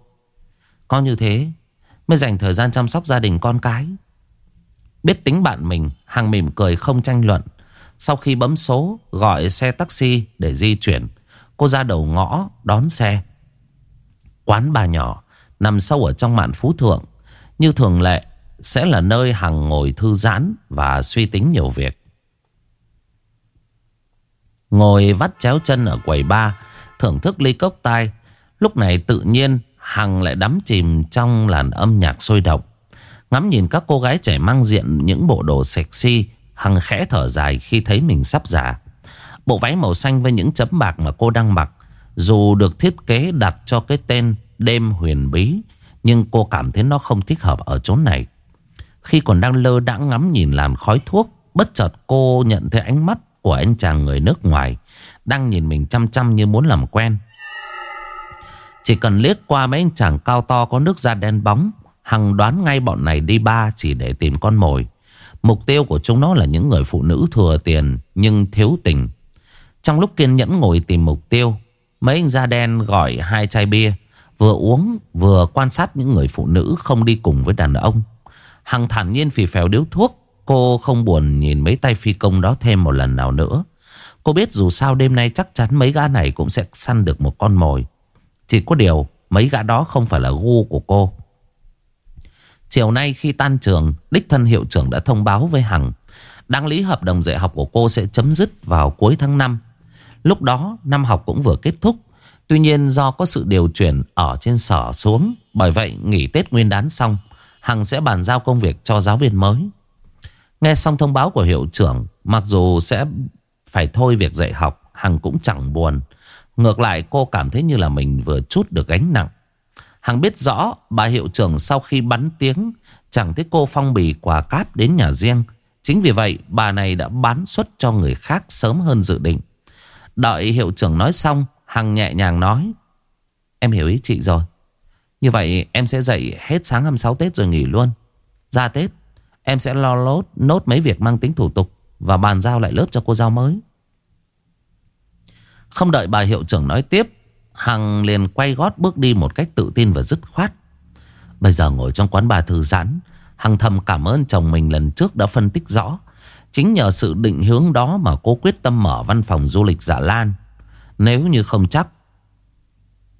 Có như thế, Mới dành thời gian chăm sóc gia đình con cái. Biết tính bạn mình, Hằng mỉm cười không tranh luận. Sau khi bấm số, Gọi xe taxi để di chuyển, Cô ra đầu ngõ đón xe. Quán bà nhỏ Nằm sâu ở trong mạn phú thượng. Như thường lệ, Sẽ là nơi Hằng ngồi thư giãn Và suy tính nhiều việc. Ngồi vắt chéo chân ở quầy bar, Thưởng thức ly cốc tai. Lúc này tự nhiên, Hằng lại đắm chìm trong làn âm nhạc sôi động. Ngắm nhìn các cô gái trẻ mang diện những bộ đồ sexy, Hằng khẽ thở dài khi thấy mình sắp già. Bộ váy màu xanh với những chấm bạc mà cô đang mặc, Dù được thiết kế đặt cho cái tên đêm huyền bí, Nhưng cô cảm thấy nó không thích hợp ở chỗ này. Khi còn đang lơ đãng ngắm nhìn làn khói thuốc, Bất chợt cô nhận thấy ánh mắt của anh chàng người nước ngoài, Đang nhìn mình chăm chăm như muốn làm quen. Chỉ cần liếc qua mấy anh chàng cao to có nước da đen bóng, Hằng đoán ngay bọn này đi ba chỉ để tìm con mồi. Mục tiêu của chúng nó là những người phụ nữ thừa tiền, nhưng thiếu tình. Trong lúc kiên nhẫn ngồi tìm mục tiêu, Mấy anh da đen gọi hai chai bia, Vừa uống, vừa quan sát những người phụ nữ không đi cùng với đàn ông. Hằng thản nhiên phì phèo điếu thuốc Cô không buồn nhìn mấy tay phi công đó thêm một lần nào nữa. Cô biết dù sao đêm nay chắc chắn mấy gã này cũng sẽ săn được một con mồi. Chỉ có điều mấy gã đó không phải là gu của cô. Chiều nay khi tan trường, Đích thân hiệu trưởng đã thông báo với Hằng Đáng lý hợp đồng dạy học của cô sẽ chấm dứt vào cuối tháng 5 Lúc đó, năm học cũng vừa kết thúc. Tuy nhiên do có sự điều chuyển ở trên sở xuống, Bởi vậy nghỉ Tết Nguyên đán xong, Hằng sẽ bàn giao công việc cho giáo viên mới. Nghe xong thông báo của hiệu trưởng, Mặc dù sẽ phải thôi việc dạy học, Hằng cũng chẳng buồn. Ngược lại, cô cảm thấy như là mình vừa chút được gánh nặng. Hằng biết rõ, bà hiệu trưởng sau khi bắn tiếng, Chẳng thấy cô phong bì quà cáp đến nhà riêng. Chính vì vậy, bà này đã bán suất cho người khác sớm hơn dự định. Đợi hiệu trưởng nói xong, Hằng nhẹ nhàng nói, Em hiểu ý chị rồi. Như vậy, em sẽ dậy hết sáng 26 Tết rồi nghỉ luôn. Ra Tết Em sẽ lo lốt, nốt mấy việc mang tính thủ tục Và bàn giao lại lớp cho cô giáo mới. Không đợi bà hiệu trưởng nói tiếp, Hằng liền quay gót bước đi một cách tự tin và dứt khoát. Bây giờ ngồi trong quán bà thư giãn, Hằng thầm cảm ơn chồng mình lần trước đã phân tích rõ. Chính nhờ sự định hướng đó mà cô quyết tâm mở văn phòng du lịch giả lan. Nếu như không chắc,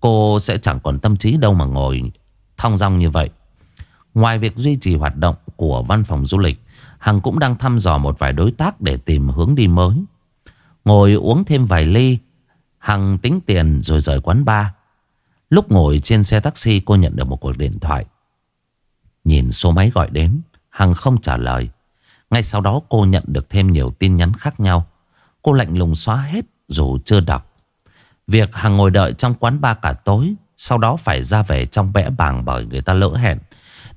Cô sẽ chẳng còn tâm trí đâu mà ngồi thong dong như vậy. Ngoài việc duy trì hoạt động của văn phòng du lịch, Hằng cũng đang thăm dò một vài đối tác để tìm hướng đi mới. Ngồi uống thêm vài ly, Hằng tính tiền rồi rời quán bar. Lúc ngồi trên xe taxi, cô nhận được một cuộc điện thoại. Nhìn số máy gọi đến, Hằng không trả lời. Ngay sau đó, cô nhận được thêm nhiều tin nhắn khác nhau. Cô lạnh lùng xóa hết, dù chưa đọc. Việc Hằng ngồi đợi trong quán bar cả tối, Sau đó phải ra về trong bẽ bàng bởi người ta lỡ hẹn.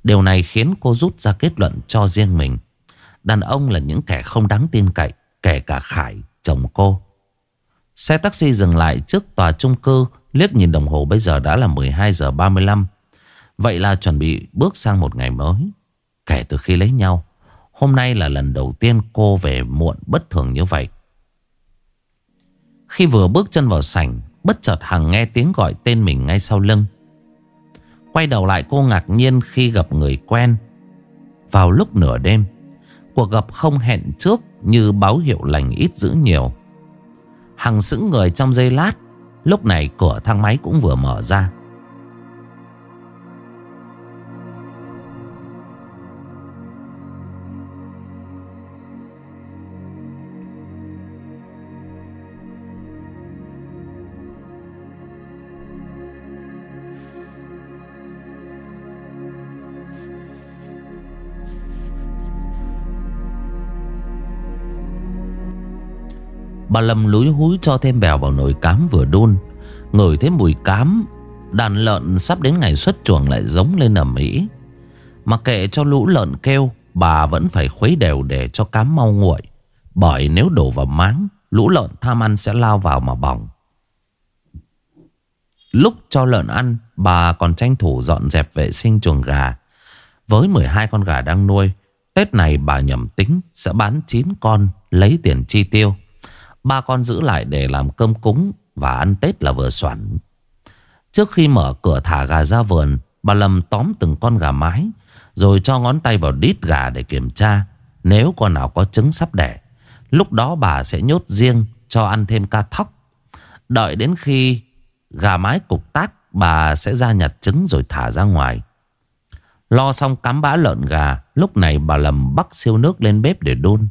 Điều này khiến cô rút ra kết luận cho riêng mình. Đàn ông là những kẻ không đáng tin cậy Kể cả Khải, chồng cô. Xe taxi dừng lại trước tòa trung cư Liếc nhìn đồng hồ bây giờ đã là 12 giờ 35 Vậy là chuẩn bị bước sang một ngày mới. Kể từ khi lấy nhau Hôm nay là lần đầu tiên cô về muộn bất thường như vậy. Khi vừa bước chân vào sảnh Bất chợt Hằng nghe tiếng gọi tên mình ngay sau lưng. Quay đầu lại cô ngạc nhiên khi gặp người quen. Vào lúc nửa đêm, Cuộc gặp không hẹn trước như báo hiệu lành ít dữ nhiều. Hằng sững người trong giây lát, Lúc này cửa thang máy cũng vừa mở ra. Bà Lâm lúi húi cho thêm bèo vào nồi cám vừa đun. Ngửi thấy mùi cám, Đàn lợn sắp đến ngày xuất chuồng lại giống lên ở Mỹ Mà kệ cho lũ lợn kêu, Bà vẫn phải khuấy đều để cho cám mau nguội. Bởi nếu đổ vào máng, Lũ lợn tham ăn sẽ lao vào mà bỏng. Lúc cho lợn ăn, Bà còn tranh thủ dọn dẹp vệ sinh chuồng gà. Với 12 con gà đang nuôi, Tết này bà nhầm tính Sẽ bán 9 con lấy tiền chi tiêu. Ba con giữ lại để làm cơm cúng Và ăn Tết là vừa soạn. Trước khi mở cửa thả gà ra vườn, Bà Lâm tóm từng con gà mái, Rồi cho ngón tay vào đít gà để kiểm tra, Nếu con nào có trứng sắp đẻ. Lúc đó bà sẽ nhốt riêng Cho ăn thêm ca thóc. Đợi đến khi gà mái cục tác, Bà sẽ ra nhặt trứng rồi thả ra ngoài. Lo xong cắm bã lợn gà, Lúc này bà Lâm bắc siêu nước lên bếp để đun.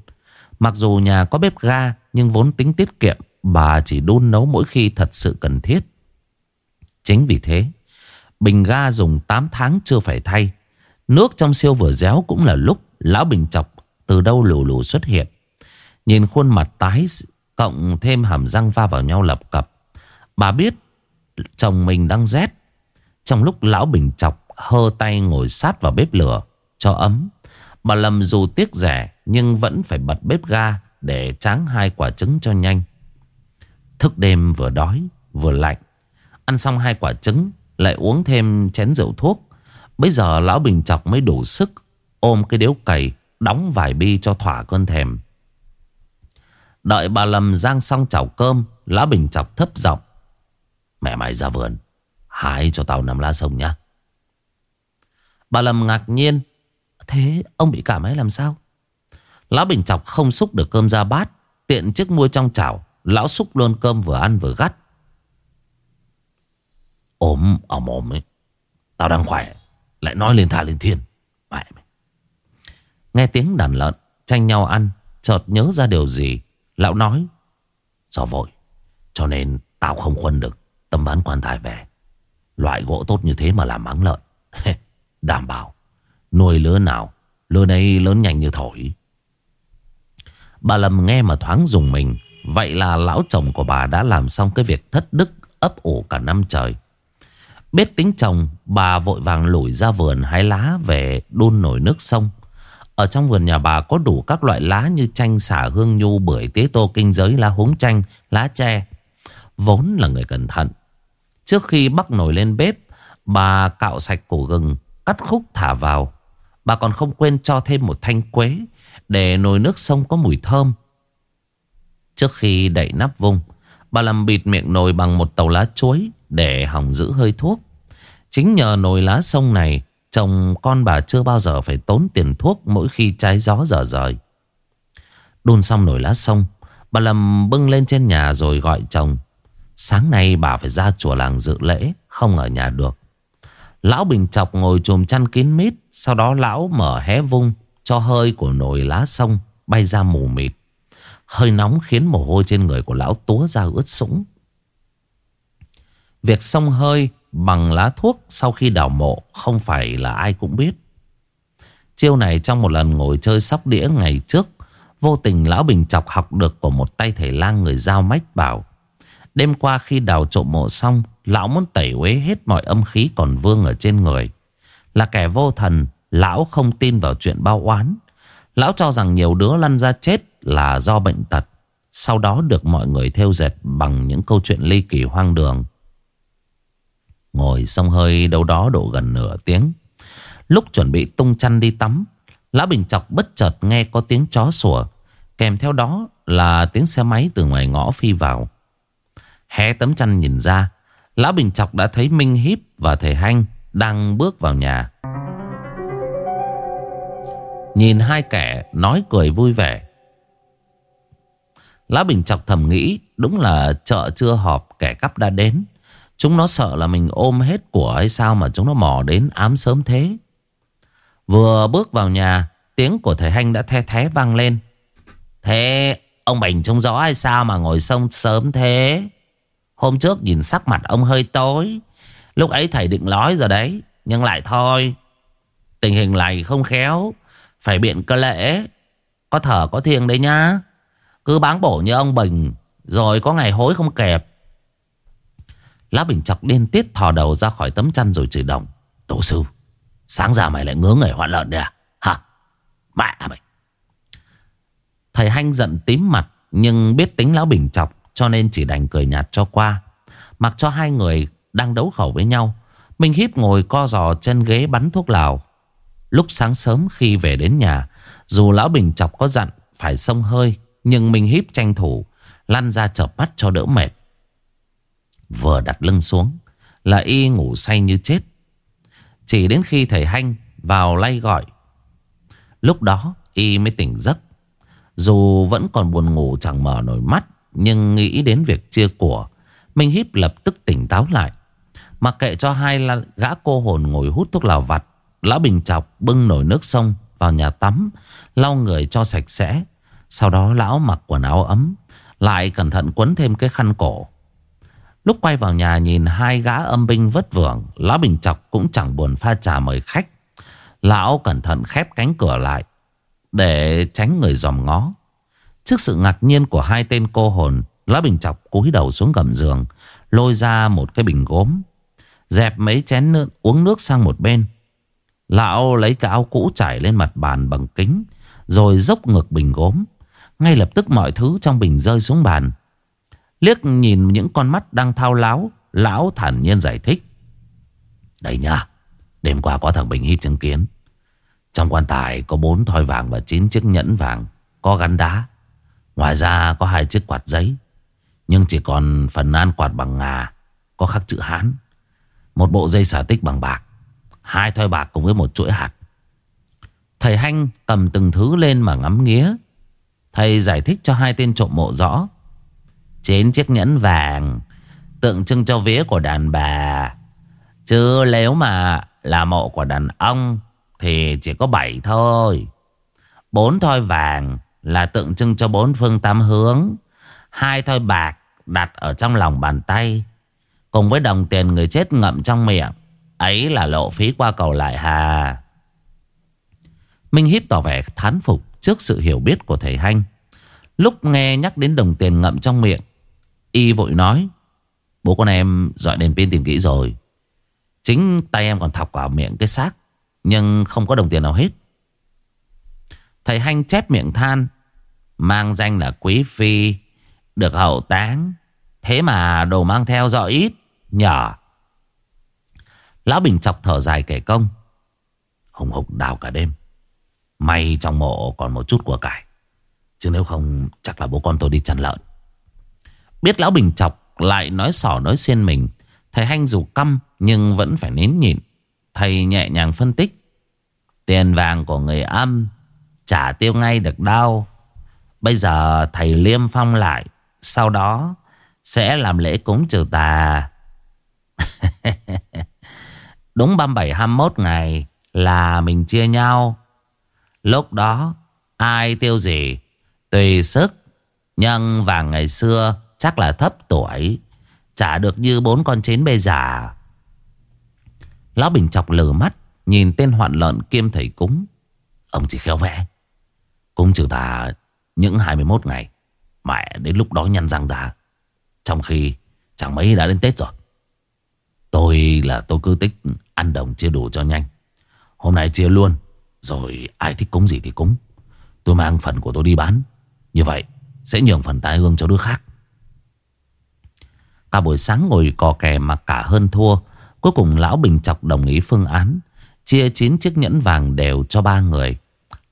Mặc dù nhà có bếp ga, Nhưng vốn tính tiết kiệm, Bà chỉ đun nấu mỗi khi thật sự cần thiết. Chính vì thế, Bình ga dùng 8 tháng chưa phải thay. Nước trong siêu vừa réo cũng là lúc Lão Bình chọc từ đâu lù lù xuất hiện. Nhìn khuôn mặt tái Cộng thêm hàm răng va vào nhau lập cập, Bà biết Chồng mình đang rét. Trong lúc lão Bình chọc Hơ tay ngồi sát vào bếp lửa, Cho ấm. Bà Lâm dù tiếc rẻ, Nhưng vẫn phải bật bếp ga Để tráng hai quả trứng cho nhanh. Thức đêm vừa đói, Vừa lạnh. Ăn xong hai quả trứng, Lại uống thêm chén rượu thuốc. Bây giờ lão Bình chọc mới đủ sức Ôm cái điếu cày, Đóng vài bi cho thỏa cơn thèm. Đợi bà Lâm rang xong chảo cơm, Lão Bình chọc thấp giọng, Mẹ mày ra vườn, Hái cho tao nằm lá sông nhá. Bà Lâm ngạc nhiên Thế ông bị cảm ấy làm sao? Lão Bình chọc không xúc được cơm ra bát, Tiện chiếc muôi trong chảo, Lão xúc luôn cơm vừa ăn vừa gắt. Ốm ở mồm ấy. Tao đang khỏe, Lại nói lên thà lên thiên Mẹ mày. Nghe tiếng đàn lợn tranh nhau ăn, Chợt nhớ ra điều gì, Lão nói Do vội, Cho nên tao không khuân được Tâm ván quan tài về. Loại gỗ tốt như thế mà làm mắng lợn. Đảm bảo. Nuôi lứa nào Lứa đấy lớn nhanh như thổi. Bà Lâm nghe mà thoáng dùng mình. Vậy là lão chồng của bà đã làm xong cái việc thất đức ấp ủ cả năm trời. Biết tính chồng Bà vội vàng lủi ra vườn hái lá về đun nổi nước sông. Ở trong vườn nhà bà có đủ các loại lá như chanh, xả, hương nhu, bưởi, tía tô, kinh giới, lá húng chanh, lá tre. Vốn là người cẩn thận. Trước khi bắc nồi lên bếp Bà cạo sạch củ gừng Cắt khúc thả vào. Bà còn không quên cho thêm một thanh quế Để nồi nước sông có mùi thơm. Trước khi đậy nắp vung Bà làm bịt miệng nồi bằng một tàu lá chuối Để hỏng giữ hơi thuốc. Chính nhờ nồi lá sông này, Chồng con bà chưa bao giờ phải tốn tiền thuốc Mỗi khi trái gió dở rời. Đun xong nồi lá sông, Bà Lâm bưng lên trên nhà rồi gọi chồng. Sáng nay bà phải ra chùa làng dự lễ, Không ở nhà được. Lão Bình Chọc ngồi chùm chăn kín mít sau đó lão mở hé vung Cho hơi của nồi lá sông Bay ra mù mịt Hơi nóng khiến mồ hôi trên người của lão túa ra ướt sũng Việc xông hơi bằng lá thuốc sau khi đào mộ không phải là ai cũng biết. Chiêu này trong một lần ngồi chơi sóc đĩa ngày trước, vô tình lão Bình chọc học được của một tay thầy lang người giao mách bảo. Đêm qua khi đào trộm mộ xong, lão muốn tẩy uế hết mọi âm khí còn vương ở trên người. Là kẻ vô thần, lão không tin vào chuyện bao oán. Lão cho rằng nhiều đứa lăn ra chết là do bệnh tật. Sau đó được mọi người theo dệt bằng những câu chuyện ly kỳ hoang đường. Ngồi sông hơi đâu đó độ gần nửa tiếng. Lúc chuẩn bị tung chăn đi tắm, Lão Bình Chọc bất chợt nghe có tiếng chó sủa. Kèm theo đó là tiếng xe máy từ ngoài ngõ phi vào. Hé tấm chăn nhìn ra, Lão Bình Chọc đã thấy Minh Hiếp và thầy Hanh đang bước vào nhà. Nhìn hai kẻ nói cười vui vẻ. lá Bình Chọc thầm nghĩ đúng là chợ chưa họp kẻ cắp đã đến. Chúng nó sợ là mình ôm hết của hay sao mà chúng nó mò đến ám sớm thế. Vừa bước vào nhà, tiếng của thầy Hanh đã the thé vang lên. Thế ông Bình trông rõ hay sao mà ngồi sông sớm thế? Hôm trước nhìn sắc mặt ông hơi tối. Lúc ấy thầy định nói rồi đấy, nhưng lại thôi. Tình hình này không khéo, phải biện cơ lễ. Có thở có thiêng đấy nhá. Cứ báng bổ như ông Bình, rồi có ngày hối không kẹp. Lá Bình chọc điên tiết thò đầu ra khỏi tấm chăn rồi chửi đồng. Tổ sư, sáng ra mày lại ngứa người hoạn lợn đấy à? Hả? Mẹ mày Thầy Hanh giận tím mặt Nhưng biết tính lão bình chọc Cho nên chỉ đành cười nhạt cho qua Mặc cho hai người đang đấu khẩu với nhau. Minh Hiếp ngồi co giò trên ghế bắn thuốc lào. Lúc sáng sớm khi về đến nhà, Dù lão bình chọc có dặn Phải sông hơi, Nhưng Minh Hiếp tranh thủ Lăn ra chợp mắt cho đỡ mệt. Vừa đặt lưng xuống, Là y ngủ say như chết. Chỉ đến khi thầy Hanh vào lay gọi, Lúc đó y mới tỉnh giấc. Dù vẫn còn buồn ngủ chẳng mở nổi mắt, Nhưng nghĩ đến việc chia của, Minh Hiếp lập tức tỉnh táo lại. Mặc kệ cho hai là gã cô hồn ngồi hút thuốc lào vặt, Lão Bình chọc bưng nổi nước sông vào nhà tắm, Lau người cho sạch sẽ. Sau đó lão mặc quần áo ấm, Lại cẩn thận quấn thêm cái khăn cổ. Lúc quay vào nhà nhìn hai gã âm binh vất vưởng, Lão Bình chọc cũng chẳng buồn pha trà mời khách. Lão cẩn thận khép cánh cửa lại, Để tránh người dòm ngó. Trước sự ngạc nhiên của hai tên cô hồn, Lão Bình chọc cúi đầu xuống gầm giường, Lôi ra một cái bình gốm. Dẹp mấy chén nước, uống nước sang một bên. Lão lấy cái áo cũ trải lên mặt bàn bằng kính Rồi dốc ngực bình gốm. Ngay lập tức mọi thứ trong bình rơi xuống bàn. Liếc nhìn những con mắt đang thao láo Lão thản nhiên giải thích. Đây nha Đêm qua có thằng Bình hít chứng kiến. Trong quan tài có bốn thoi vàng và chín chiếc nhẫn vàng Có gắn đá. Ngoài ra có hai chiếc quạt giấy. Nhưng chỉ còn phần an quạt bằng ngà Có khắc chữ Hán. Một bộ dây xả tích bằng bạc. Hai thoi bạc cùng với một chuỗi hạt. Thầy Hanh cầm từng thứ lên mà ngắm nghía. Thầy giải thích cho hai tên trộm mộ rõ. Trên chiếc nhẫn vàng, Tượng trưng cho vía của đàn bà. Chứ nếu mà là mộ của đàn ông, Thì chỉ có bảy thôi. Bốn thoi vàng là tượng trưng cho bốn phương tám hướng. Hai thoi bạc đặt ở trong lòng bàn tay. Cùng với đồng tiền người chết ngậm trong miệng, Ấy là lộ phí qua cầu lại hà. Minh Hiếp tỏ vẻ thán phục trước sự hiểu biết của thầy Hanh. Lúc nghe nhắc đến đồng tiền ngậm trong miệng, Y vội nói, Bố con em dọi đèn pin tìm kỹ rồi. Chính tay em còn thọc vào miệng cái xác, Nhưng không có đồng tiền nào hết. Thầy Hanh chép miệng than, Mang danh là quý phi, Được hậu táng. Thế mà đồ mang theo rõ ít. Nhờ. Lão Bình chọc thở dài kể công. Hùng hục đào cả đêm. May trong mộ còn một chút của cải. Chứ nếu không, chắc là bố con tôi đi chăn lợn. Biết lão Bình chọc lại nói sỏ nói xiên mình, Thầy Hanh dù căm nhưng vẫn phải nín nhịn. Thầy nhẹ nhàng phân tích. Tiền vàng của người âm, Trả tiêu ngay được đau. Bây giờ thầy liêm phong lại, Sau đó Sẽ làm lễ cúng trừ tà. Đúng 37 21 ngày Là mình chia nhau. Lúc đó, Ai tiêu gì, Tùy sức Nhưng vàng ngày xưa Chắc là thấp tuổi Trả được như bốn con chín bây giờ. Lão Bình chọc lử mắt, Nhìn tên hoạn lợn kiêm thầy cúng. Ông chỉ khéo vẽ, Cúng trừ tà những 21 ngày, Mẹ đến lúc đó nhăn răng ra. Trong khi chẳng mấy đã đến Tết rồi. Tôi là tôi cứ tích Ăn đồng chia đủ cho nhanh. Hôm nay chia luôn, Rồi ai thích cúng gì thì cúng. Tôi mang phần của tôi đi bán. Như vậy, sẽ nhường phần tai hương cho đứa khác. Cả buổi sáng ngồi cò kè mà cả hơn thua, Cuối cùng lão Bình Chọc đồng ý phương án, Chia 9 chiếc nhẫn vàng đều cho ba người.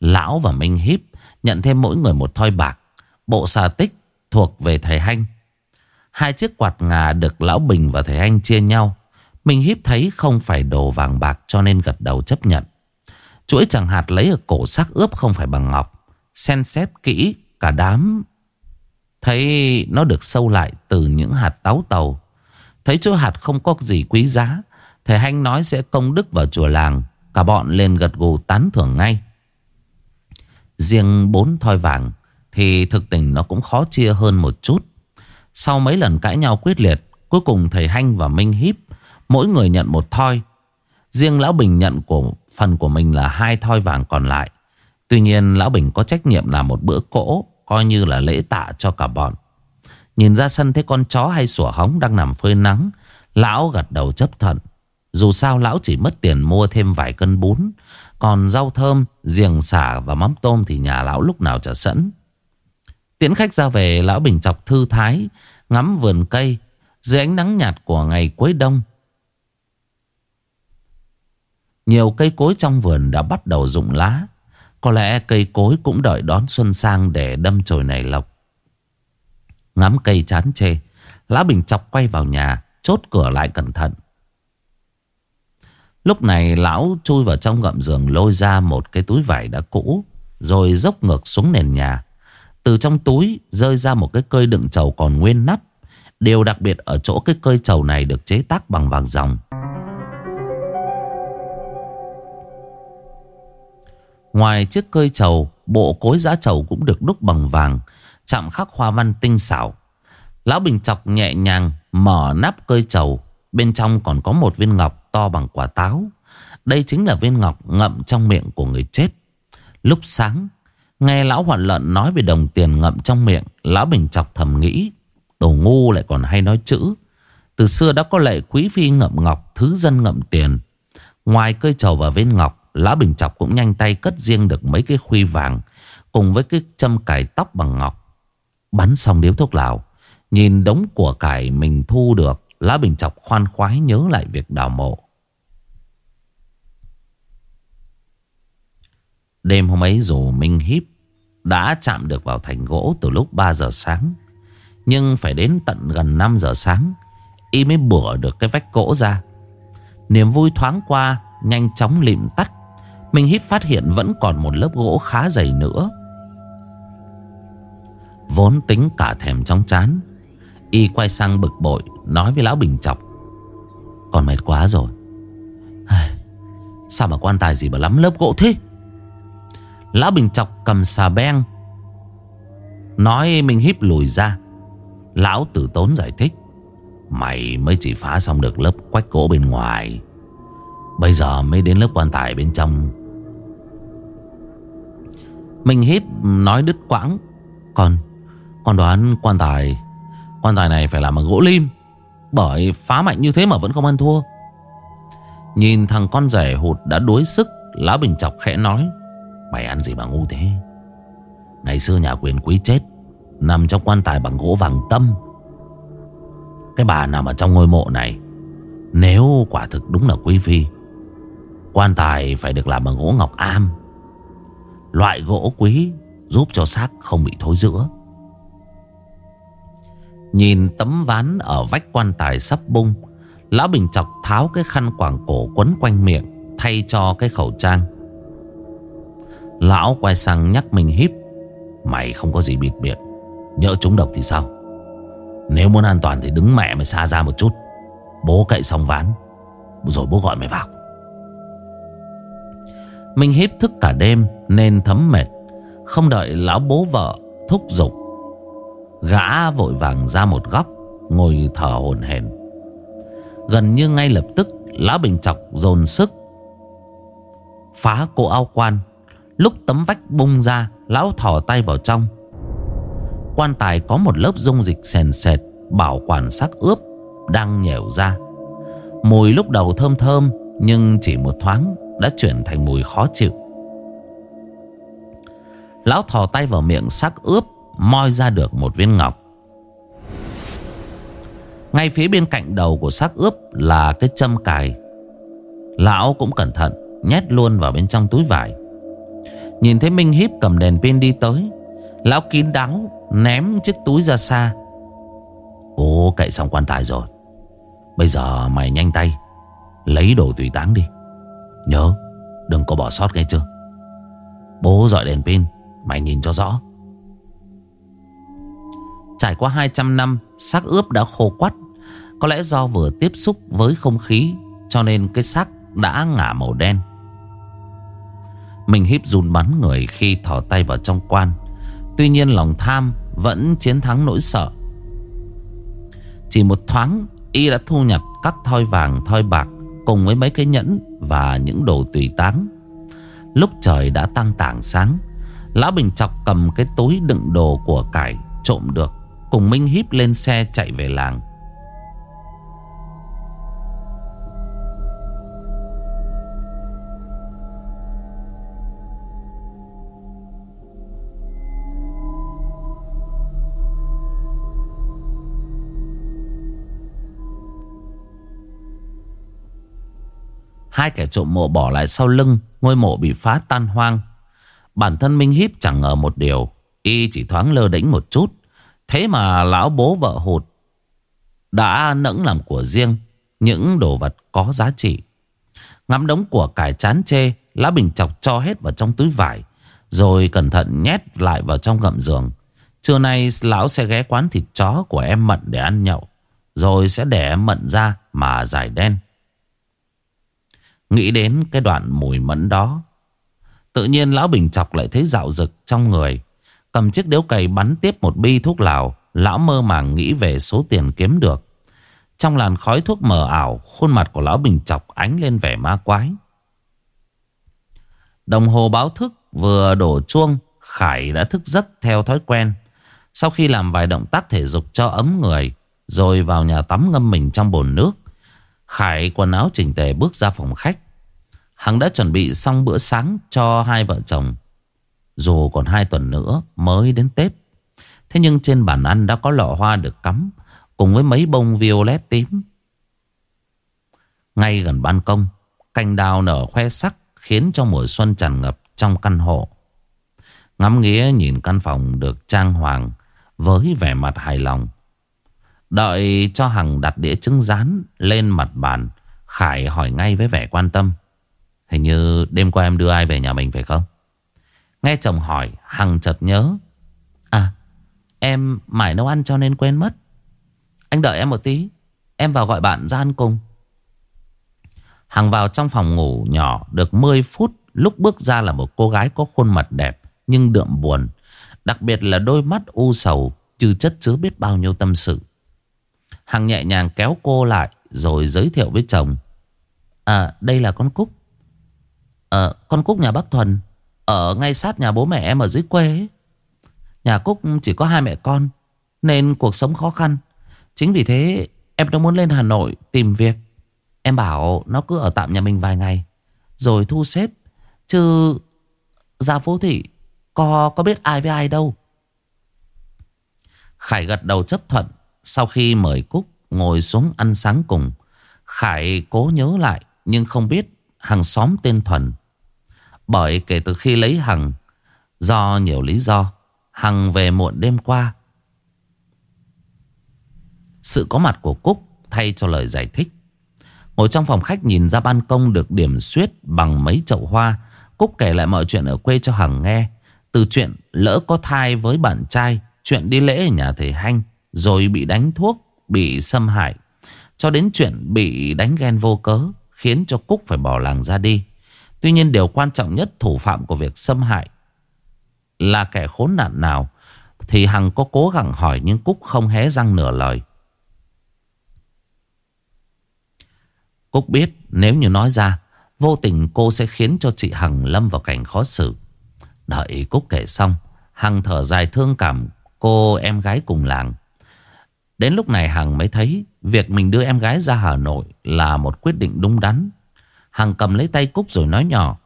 Lão và Minh Hiếp Nhận thêm mỗi người một thoi bạc. Bộ xà tích thuộc về thầy Hanh. Hai chiếc quạt ngà được Lão Bình và thầy Hanh chia nhau. Minh Hiếp thấy không phải đồ vàng bạc Cho nên gật đầu chấp nhận. Chuỗi chẳng hạt lấy ở cổ xác ướp không phải bằng ngọc. Xen xếp kỹ cả đám. Thấy nó được sâu lại từ những hạt táo tàu. Thấy chuỗi hạt không có gì quý giá, Thầy Hanh nói sẽ công đức vào chùa làng. Cả bọn lên gật gù tán thưởng ngay. Riêng bốn thoi vàng Thì thực tình nó cũng khó chia hơn một chút. Sau mấy lần cãi nhau quyết liệt, Cuối cùng thầy Hanh và Minh Hiếp Mỗi người nhận một thoi Riêng Lão Bình nhận của phần của mình là hai thoi vàng còn lại Tuy nhiên Lão Bình có trách nhiệm làm một bữa cỗ Coi như là lễ tạ cho cả bọn Nhìn ra sân thấy con chó hay sủa hóng đang nằm phơi nắng Lão gật đầu chấp thuận Dù sao lão chỉ mất tiền mua thêm vài cân bún Còn rau thơm, giềng xả và mắm tôm thì nhà lão lúc nào chả sẵn. Tiễn khách ra về lão bình chọc thư thái, ngắm vườn cây dưới ánh nắng nhạt của ngày cuối đông. Nhiều cây cối trong vườn đã bắt đầu rụng lá. Có lẽ cây cối cũng đợi đón xuân sang để đâm chồi này lộc. Ngắm cây chán chê, lá Bình chọc quay vào nhà, chốt cửa lại cẩn thận. Lúc này lão chui vào trong gậm giường lôi ra một cái túi vải đã cũ, rồi dốc ngược xuống nền nhà. Từ trong túi rơi ra một cái cơi đựng chầu còn nguyên nắp. Điều đặc biệt ở chỗ cái cơi chầu này được chế tác bằng vàng ròng. Ngoài chiếc cơi chầu, bộ cối giá chầu cũng được đúc bằng vàng, chạm khắc hoa văn tinh xảo. Lão Bình chọc nhẹ nhàng mở nắp cơi chầu, bên trong còn có một viên ngọc to bằng quả táo. Đây chính là viên ngọc ngậm trong miệng của người chết. Lúc sáng, nghe lão hoạn lợn nói về đồng tiền ngậm trong miệng, lão Bình chọc thầm nghĩ, đồ ngu lại còn hay nói chữ. Từ xưa đã có lệ quý phi ngậm ngọc, thứ dân ngậm tiền. Ngoài cơi chầu và viên ngọc, lá Bình Chọc cũng nhanh tay cất riêng được mấy cái khuy vàng, Cùng với cái châm cải tóc bằng ngọc. Bắn xong điếu thuốc lào, Nhìn đống của cải mình thu được, lá Bình Chọc khoan khoái nhớ lại việc đào mộ. Đêm hôm ấy dù Minh Hiếp Đã chạm được vào thành gỗ từ lúc 3 giờ sáng, Nhưng phải đến tận gần 5 giờ sáng, Y mới bửa được cái vách gỗ ra. Niềm vui thoáng qua, Nhanh chóng lịm tắt Minh hít phát hiện vẫn còn một lớp gỗ khá dày nữa. Vốn tính cả thèm trong chán, Y quay sang bực bội, Nói với Lão Bình Chọc Còn mệt quá rồi. Sao mà quan tài gì mà lắm lớp gỗ thế? Lão Bình Chọc cầm xà beng, Nói Minh hít lùi ra. Lão tử tốn giải thích, Mày mới chỉ phá xong được lớp quách gỗ bên ngoài. Bây giờ mới đến lớp quan tài bên trong Minh Hiếp nói đứt quãng. Còn Con đoán quan tài Quan tài này phải làm bằng gỗ lim, Bởi phá mạnh như thế mà vẫn không ăn thua. Nhìn thằng con rể hụt đã đuối sức Lá Bình chọc khẽ nói, Mày ăn gì mà ngu thế? Ngày xưa nhà quyền quý chết, Nằm trong quan tài bằng gỗ vàng tâm. Cái bà nằm ở trong ngôi mộ này, Nếu quả thực đúng là quý phi, Quan tài phải được làm bằng gỗ ngọc am. Loại gỗ quý giúp cho xác không bị thối rữa Nhìn tấm ván ở vách quan tài sắp bung, Lão Bình chọc tháo cái khăn quàng cổ quấn quanh miệng, Thay cho cái khẩu trang. Lão quay sang nhắc mình híp, Mày không có gì bịt miệng, Nhỡ trúng độc thì sao? Nếu muốn an toàn thì đứng mẹ mày xa ra một chút. Bố cậy xong ván, Rồi bố gọi mày vào. Minh híp thức cả đêm nên thấm mệt. Không đợi lão bố vợ thúc giục, Gã vội vàng ra một góc, Ngồi thở hổn hển. Gần như ngay lập tức, Lão Bình Chọc dồn sức Phá cổ ao quan. Lúc tấm vách bung ra, Lão thỏ tay vào trong. Quan tài có một lớp dung dịch sền sệt, Bảo quản sắc ướp Đang nhẻo ra. Mùi lúc đầu thơm thơm, Nhưng chỉ một thoáng đã chuyển thành mùi khó chịu. Lão thò tay vào miệng sắc ướp, Moi ra được một viên ngọc. Ngay phía bên cạnh đầu của xác ướp Là cái châm cài. Lão cũng cẩn thận, Nhét luôn vào bên trong túi vải. Nhìn thấy Minh Hiếp cầm đèn pin đi tới, Lão kín đáo Ném chiếc túi ra xa. Ồ, cậy xong quan tài rồi. Bây giờ mày nhanh tay, Lấy đồ tùy táng đi. Nhớ, đừng có bỏ sót nghe chưa? Bố dọi đèn pin. Mày nhìn cho rõ. Trải qua 200 năm, xác ướp đã khô quắt. Có lẽ do vừa tiếp xúc với không khí, Cho nên cái xác đã ngả màu đen. Mình híp run bắn người khi thỏ tay vào trong quan. Tuy nhiên lòng tham vẫn chiến thắng nỗi sợ. Chỉ một thoáng, Y đã thu nhặt các thoi vàng, thoi bạc Cùng với mấy cái nhẫn và những đồ tùy táng. Lúc trời đã tăng tảng sáng Lão Bình chọc cầm cái túi đựng đồ của cải trộm được, Cùng Minh híp lên xe chạy về làng. Hai kẻ trộm mộ bỏ lại sau lưng, Ngôi mộ bị phá tan hoang. Bản thân Minh Hiếp chẳng ngờ một điều, Y chỉ thoáng lơ đĩnh một chút. Thế mà lão bố vợ hụt Đã nẫng làm của riêng, Những đồ vật có giá trị. Ngắm đống của cải chán chê, lá Bình chọc cho hết vào trong túi vải, Rồi cẩn thận nhét lại vào trong gầm giường. Trưa nay lão sẽ ghé quán thịt chó của em Mận để ăn nhậu, Rồi sẽ để em Mận ra mà giải đen. Nghĩ đến cái đoạn mùi mẫn đó Tự nhiên lão Bình chọc lại thấy dạo rực trong người. Cầm chiếc điếu cày bắn tiếp một bi thuốc lào, Lão mơ màng nghĩ về số tiền kiếm được. Trong làn khói thuốc mờ ảo, Khuôn mặt của lão Bình chọc ánh lên vẻ ma quái. Đồng hồ báo thức vừa đổ chuông, Khải đã thức giấc theo thói quen. Sau khi làm vài động tác thể dục cho ấm người, Rồi vào nhà tắm ngâm mình trong bồn nước, Khải quần áo chỉnh tề bước ra phòng khách. Hằng đã chuẩn bị xong bữa sáng cho hai vợ chồng. Dù còn hai tuần nữa mới đến Tết, Thế nhưng trên bàn ăn đã có lọ hoa được cắm Cùng với mấy bông violet tím. Ngay gần ban công, Cành đào nở khoe sắc Khiến cho mùa xuân tràn ngập trong căn hộ. Ngắm nghía nhìn căn phòng được trang hoàng Với vẻ mặt hài lòng. Đợi cho Hằng đặt đĩa trứng rán lên mặt bàn, Khải hỏi ngay với vẻ quan tâm. Hình như đêm qua em đưa ai về nhà mình phải không? Nghe chồng hỏi, Hằng chợt nhớ. À em mải nấu ăn cho nên quên mất. Anh đợi em một tí, Em vào gọi bạn ra ăn cùng. Hằng vào trong phòng ngủ nhỏ, Được 10 phút Lúc bước ra là một cô gái có khuôn mặt đẹp Nhưng đượm buồn, Đặc biệt là đôi mắt u sầu Trừ chất chứa biết bao nhiêu tâm sự. Hằng nhẹ nhàng kéo cô lại Rồi giới thiệu với chồng. À đây là con Cúc. Ờ, Con Cúc nhà bác Thuần Ở ngay sát nhà bố mẹ em ở dưới quê ấy. Nhà Cúc chỉ có hai mẹ con Nên cuộc sống khó khăn. Chính vì thế em đã muốn lên Hà Nội tìm việc. Em bảo nó cứ ở tạm nhà mình vài ngày Rồi thu xếp. Chứ ra phố thị Có có biết ai với ai đâu. Khải gật đầu chấp thuận. Sau khi mời Cúc ngồi xuống ăn sáng cùng Khải cố nhớ lại Nhưng không biết hàng xóm tên Thuần. Bởi kể từ khi lấy Hằng, Do nhiều lý do, Hằng về muộn đêm qua. Sự có mặt của Cúc Thay cho lời giải thích. Ngồi trong phòng khách nhìn ra ban công Được điểm xuyết bằng mấy chậu hoa, Cúc kể lại mọi chuyện ở quê cho Hằng nghe. Từ chuyện lỡ có thai với bạn trai, Chuyện đi lễ ở nhà thầy Hanh, Rồi bị đánh thuốc, Bị xâm hại, Cho đến chuyện bị đánh ghen vô cớ. Khiến cho Cúc phải bỏ làng ra đi. Tuy nhiên điều quan trọng nhất Thủ phạm của việc xâm hại Là kẻ khốn nạn nào, Thì Hằng có cố gắng hỏi Nhưng Cúc không hé răng nửa lời. Cúc biết nếu như nói ra, Vô tình cô sẽ khiến cho chị Hằng lâm vào cảnh khó xử. Đợi Cúc kể xong, Hằng thở dài thương cảm, cô em gái cùng làng. Đến lúc này Hằng mới thấy Việc mình đưa em gái ra Hà Nội Là một quyết định đúng đắn. Hằng cầm lấy tay Cúc rồi nói nhỏ,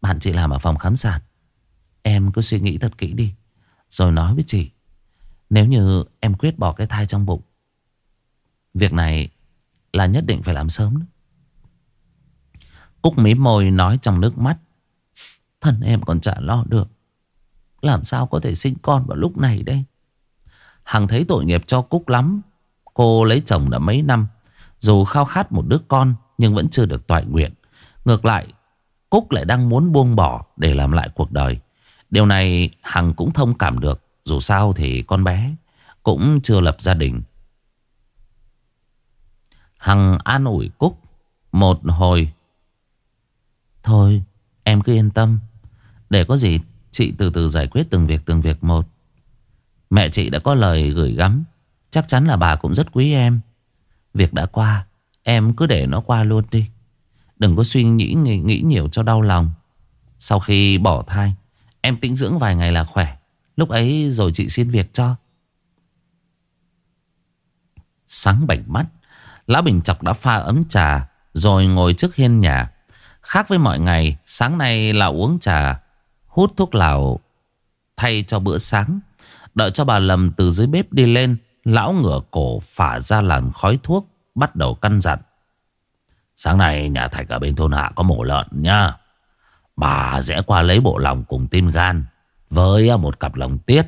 Bạn chị làm ở phòng khám sản Em cứ suy nghĩ thật kỹ đi. Rồi nói với chị, Nếu như em quyết bỏ cái thai trong bụng, Việc này Là nhất định phải làm sớm đó. Cúc mím môi nói trong nước mắt, Thân em còn chả lo được. Làm sao có thể sinh con vào lúc này đây? Hằng thấy tội nghiệp cho Cúc lắm Cô lấy chồng đã mấy năm. Dù khao khát một đứa con, Nhưng vẫn chưa được toại nguyện. Ngược lại, Cúc lại đang muốn buông bỏ Để làm lại cuộc đời. Điều này Hằng cũng thông cảm được. Dù sao thì con bé Cũng chưa lập gia đình. Hằng an ủi Cúc Một hồi. Thôi, em cứ yên tâm. Để có gì, chị từ từ giải quyết từng việc từng việc một. Mẹ chị đã có lời gửi gắm. Chắc chắn là bà cũng rất quý em. Việc đã qua Em cứ để nó qua luôn đi. Đừng có suy nghĩ nghĩ, nghĩ nhiều cho đau lòng. Sau khi bỏ thai Em tĩnh dưỡng vài ngày là khỏe. Lúc ấy rồi chị xin việc cho. Sáng bảnh mắt Lão Bình Chọc đã pha ấm trà Rồi ngồi trước hiên nhà. Khác với mọi ngày Sáng nay là uống trà Hút thuốc lào Thay cho bữa sáng. Đợi cho bà Lâm từ dưới bếp đi lên Lão ngửa cổ phả ra làn khói thuốc, Bắt đầu căn dặn. Sáng nay nhà Thạch ở bên thôn hạ có mổ lợn nha Bà rẽ qua lấy bộ lòng cùng tim gan Với một cặp lòng tiết.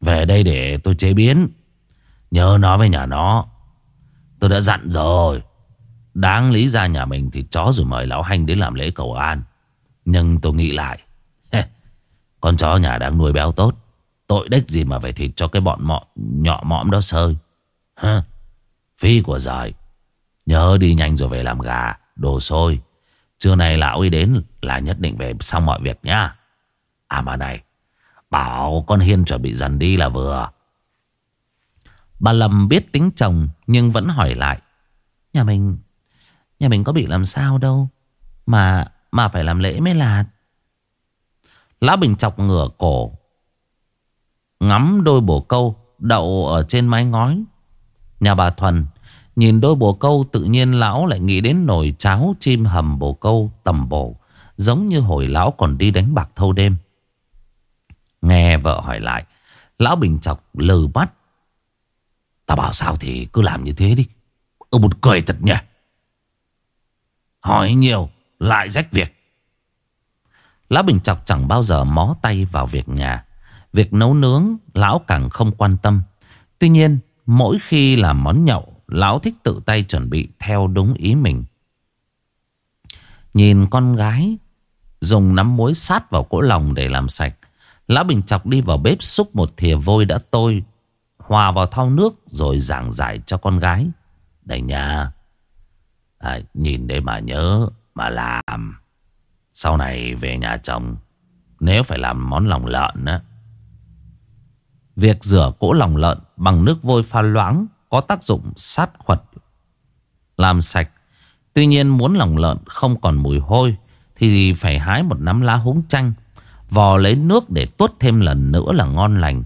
Về đây để tôi chế biến. Nhớ nói với nhà nó. Tôi đã dặn rồi. Đáng lý ra nhà mình thì chó rồi mời lão hành đến làm lễ cầu an. Nhưng tôi nghĩ lại, Con chó nhà đang nuôi béo tốt. Tội đếch gì mà phải thịt cho cái bọn mọ, nhọ mõm đó sơi. Hả? Phi của giời. Nhớ đi nhanh rồi về làm gà Đồ sôi Trưa nay lão ấy đến là nhất định về xong mọi việc nhá. À mà này Bảo con Hiên chuẩn bị dần đi là vừa. Bà Lâm biết tính chồng Nhưng vẫn hỏi lại. Nhà mình Nhà mình có bị làm sao đâu Mà mà phải làm lễ mới là. Lão Bình chọc ngửa cổ. Ngắm đôi bồ câu Đậu ở trên mái ngói. Nhà bà Thuần Nhìn đôi bồ câu tự nhiên lão lại nghĩ đến nồi cháo chim hầm bồ câu tầm bổ, Giống như hồi lão còn đi đánh bạc thâu đêm. Nghe vợ hỏi lại, Lão Bình chọc lừ mắt. Ta bảo sao thì cứ làm như thế đi Ừ một cười thật nhỉ? Hỏi nhiều, Lại rách việc. Lão Bình chọc chẳng bao giờ mó tay vào việc nhà. Việc nấu nướng Lão càng không quan tâm. Tuy nhiên mỗi khi làm món nhậu Lão thích tự tay chuẩn bị theo đúng ý mình. Nhìn con gái Dùng nắm muối sát vào cỗ lòng để làm sạch Lão Bình chọc đi vào bếp xúc một thìa vôi đã tôi Hòa vào thau nước rồi giảng giải cho con gái. Đây nha à, Nhìn để mà nhớ mà làm. Sau này về nhà chồng Nếu phải làm món lòng lợn á Việc rửa cỗ lòng lợn bằng nước vôi pha loãng có tác dụng sát khuẩn, làm sạch. Tuy nhiên muốn lòng lợn không còn mùi hôi thì phải hái một nắm lá húng chanh, vò lấy nước để tuốt thêm lần nữa là ngon lành.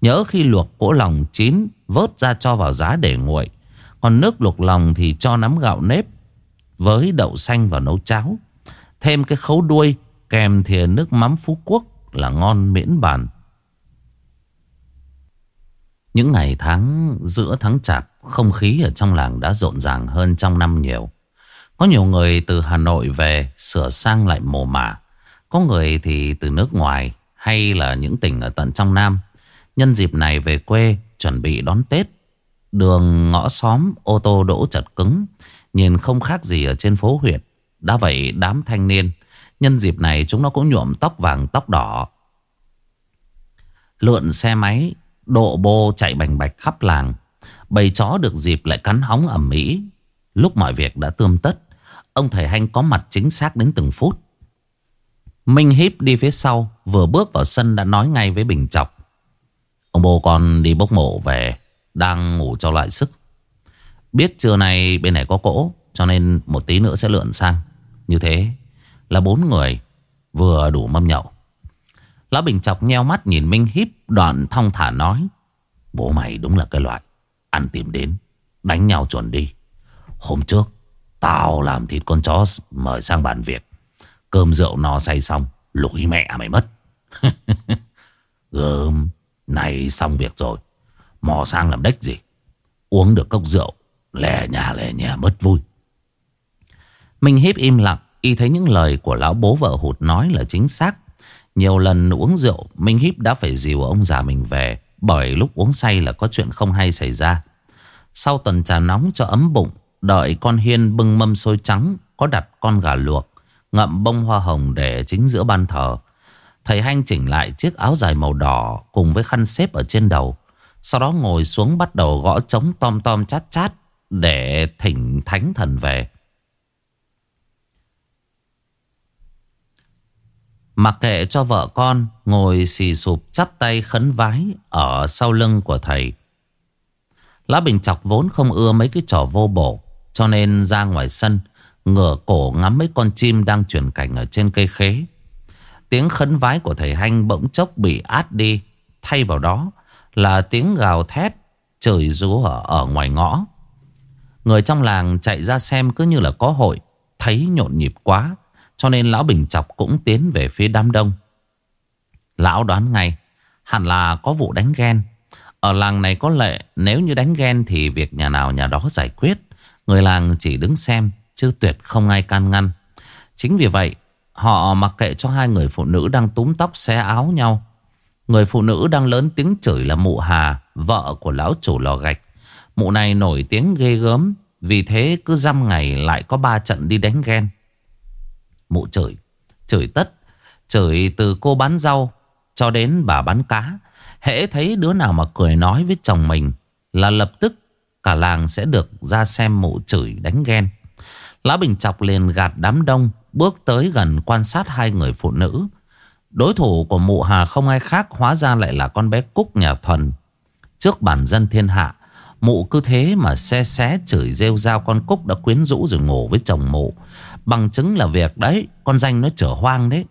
Nhớ khi luộc cỗ lòng chín vớt ra cho vào giá để nguội. Còn nước luộc lòng thì cho nắm gạo nếp với đậu xanh vào nấu cháo. Thêm cái khấu đuôi kèm thìa nước mắm Phú Quốc là ngon miễn bàn. Những ngày tháng, giữa tháng chạp, Không khí ở trong làng đã rộn ràng hơn trong năm nhiều. Có nhiều người từ Hà Nội về, Sửa sang lại mồ mả. Có người thì từ nước ngoài, Hay là những tỉnh ở tận trong Nam. Nhân dịp này về quê, Chuẩn bị đón Tết. Đường, ngõ xóm, ô tô đỗ chật cứng, Nhìn không khác gì ở trên phố huyện Đã vậy, đám thanh niên, Nhân dịp này chúng nó cũng nhuộm tóc vàng tóc đỏ. Lượn xe máy Độ bô chạy bành bạch khắp làng. Bầy chó được dịp lại cắn hóng ẩm mỹ Lúc mọi việc đã tươm tất, Ông thầy Hanh có mặt chính xác đến từng phút. Minh híp đi phía sau, Vừa bước vào sân đã nói ngay với Bình Chọc. Ông bố con đi bốc mộ về, Đang ngủ cho lại sức. Biết trưa nay bên này có cỗ, Cho nên một tí nữa sẽ lượn sang. Như thế là bốn người Vừa đủ mâm nhậu. Lão Bình chọc nheo mắt nhìn Minh híp, đoạn thong thả nói. Bố mày đúng là cái loại. Ăn tìm đến. Đánh nhau chuẩn đi. Hôm trước. Tao làm thịt con chó mời sang bàn việc. Cơm rượu no say xong. Lũi mẹ mày mất. Gơm. Này xong việc rồi. Mò sang làm đếch gì. Uống được cốc rượu. Lè nhà lè nhà mất vui. Minh híp im lặng. Y thấy những lời của lão bố vợ hụt nói là chính xác. Nhiều lần uống rượu, Minh Hiếp đã phải dìu ông già mình về, Bởi lúc uống say là có chuyện không hay xảy ra. Sau tuần trà nóng cho ấm bụng, Đợi con Hiên bưng mâm xôi trắng, Có đặt con gà luộc, Ngậm bông hoa hồng để chính giữa ban thờ. Thầy Hanh chỉnh lại chiếc áo dài màu đỏ Cùng với khăn xếp ở trên đầu, Sau đó ngồi xuống bắt đầu gõ trống tom tom chát chát Để thỉnh thánh thần về. Mặc kệ cho vợ con ngồi xì sụp chắp tay khấn vái ở sau lưng của thầy. Lá Bình Chọc vốn không ưa mấy cái trò vô bổ cho nên ra ngoài sân ngửa cổ ngắm mấy con chim đang chuyển cảnh ở trên cây khế. Tiếng khấn vái của thầy Hanh bỗng chốc bị át đi thay vào đó là tiếng gào thét trời rú ở, ở ngoài ngõ. Người trong làng chạy ra xem cứ như là có hội thấy nhộn nhịp quá cho nên lão Bình Chọc cũng tiến về phía đám đông. Lão đoán ngay, Hẳn là có vụ đánh ghen. Ở làng này có lệ, Nếu như đánh ghen thì việc nhà nào nhà đó giải quyết. Người làng chỉ đứng xem, Chứ tuyệt không ai can ngăn. Chính vì vậy, Họ mặc kệ cho hai người phụ nữ đang túm tóc xé áo nhau. Người phụ nữ đang lớn tiếng chửi là mụ Hà, Vợ của lão chủ lò gạch. Mụ này nổi tiếng ghê gớm, Vì thế cứ dăm ngày lại có ba trận đi đánh ghen. Mụ chửi Chửi tất Chửi từ cô bán rau Cho đến bà bán cá. Hễ thấy đứa nào mà cười nói với chồng mình Là lập tức cả làng sẽ được ra xem mụ chửi đánh ghen. Lá Bình chọc liền gạt đám đông, Bước tới gần quan sát hai người phụ nữ. Đối thủ của mụ Hà không ai khác Hóa ra lại là con bé Cúc nhà Thuần. Trước bản dân thiên hạ, Mụ cứ thế mà xe xé chửi rêu rao con Cúc đã quyến rũ rồi ngủ với chồng mụ. Bằng chứng là việc đấy, Con danh nó trở hoang đấy.